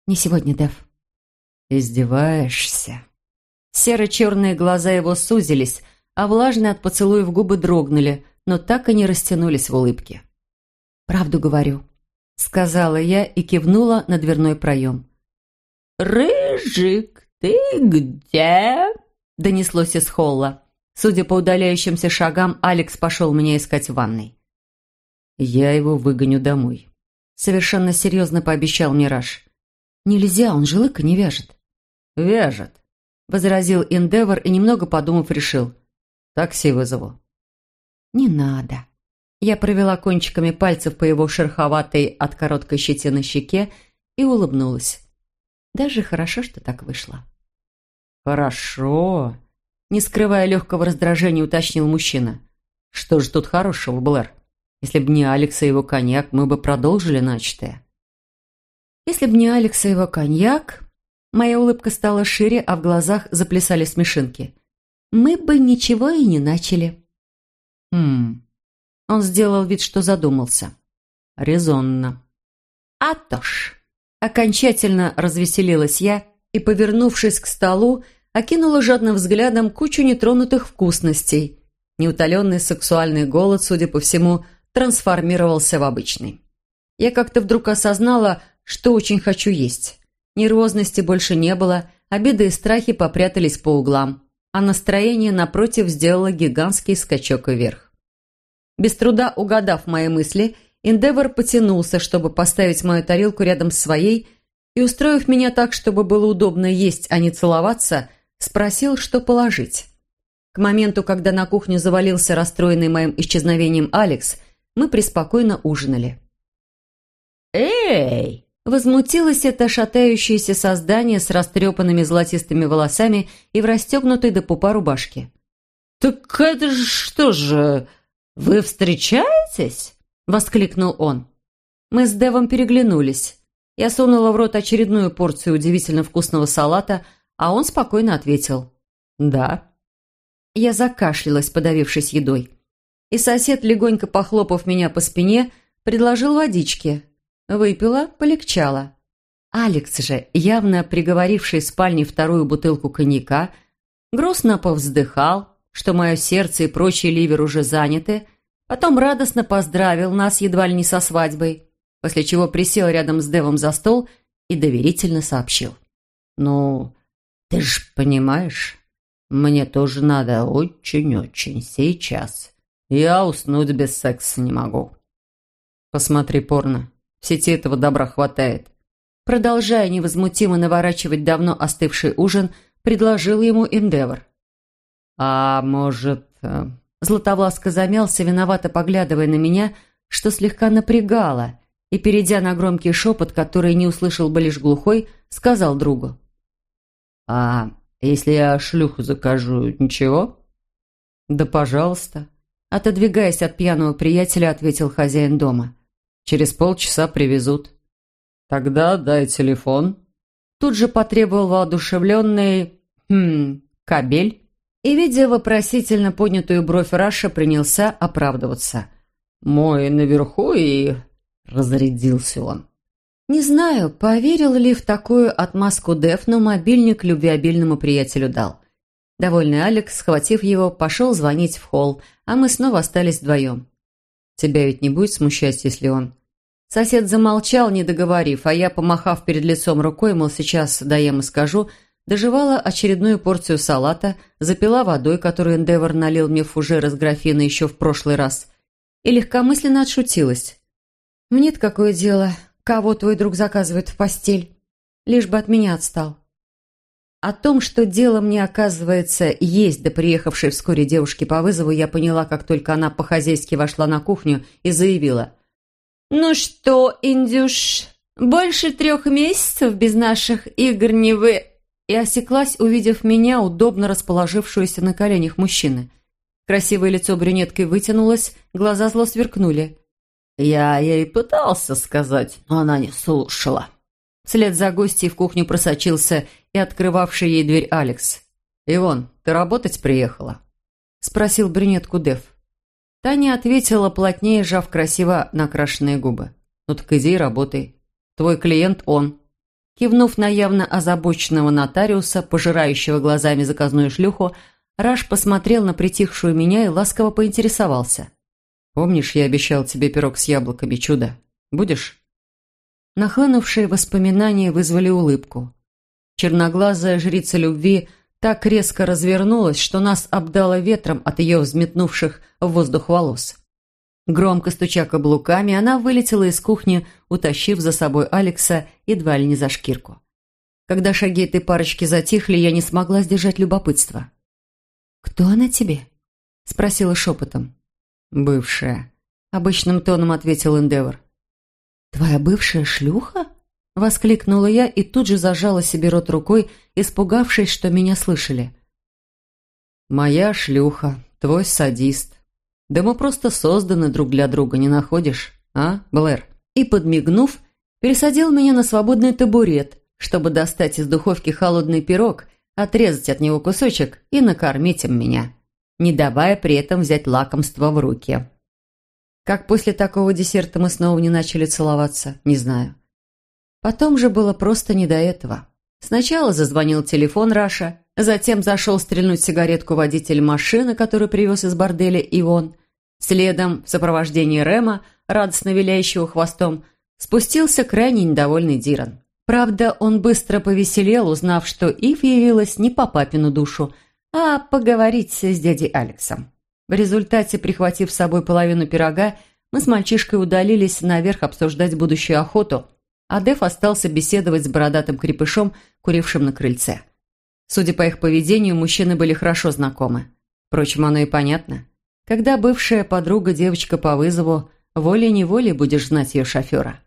«Не сегодня, Дев». «Издеваешься?» Серо-черные глаза его сузились, а влажные от поцелуев губы дрогнули, но так и не растянулись в улыбке. «Правду говорю», — сказала я и кивнула на дверной проем. «Рыжик, ты где?» — донеслось из холла. Судя по удаляющимся шагам, Алекс пошел меня искать в ванной. «Я его выгоню домой», — совершенно серьезно пообещал Мираж. «Нельзя, он же лыка не вяжет». «Вяжет», — возразил Эндевор и, немного подумав, решил. «Такси вызову». «Не надо». Я провела кончиками пальцев по его шероховатой от короткой щетины щеке и улыбнулась. Даже хорошо, что так вышло. «Хорошо», — не скрывая легкого раздражения, уточнил мужчина. «Что же тут хорошего, Блэр? Если бы не Алекс и его коньяк, мы бы продолжили начатое». «Если бы не Алекс и его коньяк, Моя улыбка стала шире, а в глазах заплясали смешинки. «Мы бы ничего и не начали». «Хм...» Он сделал вид, что задумался. «Резонно». «А то ж!» Окончательно развеселилась я и, повернувшись к столу, окинула жадным взглядом кучу нетронутых вкусностей. Неутоленный сексуальный голод, судя по всему, трансформировался в обычный. Я как-то вдруг осознала, что очень хочу есть. Нервозности больше не было, обиды и страхи попрятались по углам, а настроение, напротив, сделало гигантский скачок вверх. Без труда угадав мои мысли, Эндевор потянулся, чтобы поставить мою тарелку рядом с своей, и, устроив меня так, чтобы было удобно есть, а не целоваться, спросил, что положить. К моменту, когда на кухню завалился расстроенный моим исчезновением Алекс, мы преспокойно ужинали. «Эй!» Возмутилось это шатающееся создание с растрепанными золотистыми волосами и в расстегнутой до пупа рубашке. «Так это же что же, вы встречаетесь?» — воскликнул он. Мы с Девом переглянулись. Я сунула в рот очередную порцию удивительно вкусного салата, а он спокойно ответил «Да». Я закашлялась, подавившись едой. И сосед, легонько похлопав меня по спине, предложил водички — Выпила, полегчало. Алекс же, явно приговоривший в спальне вторую бутылку коньяка, грустно повздыхал, что мое сердце и прочий ливер уже заняты, потом радостно поздравил нас едва ли не со свадьбой, после чего присел рядом с Девом за стол и доверительно сообщил. «Ну, ты ж понимаешь, мне тоже надо очень-очень сейчас. Я уснуть без секса не могу». «Посмотри порно», в сети этого добра хватает. Продолжая невозмутимо наворачивать давно остывший ужин, предложил ему Эндевор. «А может...» э, Златовласка замялся, виновато поглядывая на меня, что слегка напрягало, и, перейдя на громкий шепот, который не услышал бы лишь глухой, сказал другу. «А если я шлюху закажу, ничего?» «Да пожалуйста», — отодвигаясь от пьяного приятеля, ответил хозяин дома. Через полчаса привезут». «Тогда дай телефон». Тут же потребовал воодушевленный... Хм... кабель. И, видя вопросительно поднятую бровь Раша, принялся оправдываться. «Мой наверху и...» — разрядился он. Не знаю, поверил ли в такую отмазку Дев, но мобильник любвеобильному приятелю дал. Довольный Алекс, схватив его, пошел звонить в холл, а мы снова остались вдвоем. «Тебя ведь не будет смущать, если он...» Сосед замолчал, не договорив, а я, помахав перед лицом рукой, мол, сейчас доем и скажу, доживала очередную порцию салата, запила водой, которую Эндевор налил мне в фужер из графина еще в прошлый раз, и легкомысленно отшутилась. «Мне-то какое дело, кого твой друг заказывает в постель? Лишь бы от меня отстал». О том, что дело мне, оказывается, есть до приехавшей вскоре девушки по вызову, я поняла, как только она по-хозяйски вошла на кухню и заявила. «Ну что, Индюш, больше трех месяцев без наших игр не вы...» И осеклась, увидев меня, удобно расположившуюся на коленях мужчины. Красивое лицо брюнеткой вытянулось, глаза зло сверкнули. «Я ей пытался сказать, но она не слушала». Вслед за гостьей в кухню просочился и открывавший ей дверь Алекс. «Ивон, ты работать приехала?» – спросил брюнетку Дев. Таня ответила, плотнее сжав красиво накрашенные губы. «Ну так иди и работай. Твой клиент он». Кивнув на явно озабоченного нотариуса, пожирающего глазами заказную шлюху, Раш посмотрел на притихшую меня и ласково поинтересовался. «Помнишь, я обещал тебе пирог с яблоками, чудо? Будешь?» Нахлынувшие воспоминания вызвали улыбку. Черноглазая жрица любви так резко развернулась, что нас обдало ветром от ее взметнувших в воздух волос. Громко стуча каблуками, она вылетела из кухни, утащив за собой Алекса едва ли не за шкирку. Когда шаги этой парочки затихли, я не смогла сдержать любопытство. «Кто она тебе?» – спросила шепотом. «Бывшая», – обычным тоном ответил Эндевор. «Твоя бывшая шлюха?» – воскликнула я и тут же зажала себе рот рукой, испугавшись, что меня слышали. «Моя шлюха, твой садист. Да мы просто созданы друг для друга, не находишь, а, Блэр?» И, подмигнув, пересадил меня на свободный табурет, чтобы достать из духовки холодный пирог, отрезать от него кусочек и накормить им меня, не давая при этом взять лакомство в руки. Как после такого десерта мы снова не начали целоваться, не знаю. Потом же было просто не до этого. Сначала зазвонил телефон Раша, затем зашел стрельнуть сигаретку водитель машины, который привез из борделя Ивон. Следом, в сопровождении Рема, радостно виляющего хвостом, спустился крайне недовольный Диран. Правда, он быстро повеселел, узнав, что Ив явилась не по папину душу, а поговорить с дядей Алексом. В результате, прихватив с собой половину пирога, мы с мальчишкой удалились наверх обсуждать будущую охоту, а Дев остался беседовать с бородатым крепышом, курившим на крыльце. Судя по их поведению, мужчины были хорошо знакомы. Впрочем, оно и понятно. Когда бывшая подруга девочка по вызову, волей-неволей будешь знать ее шофера.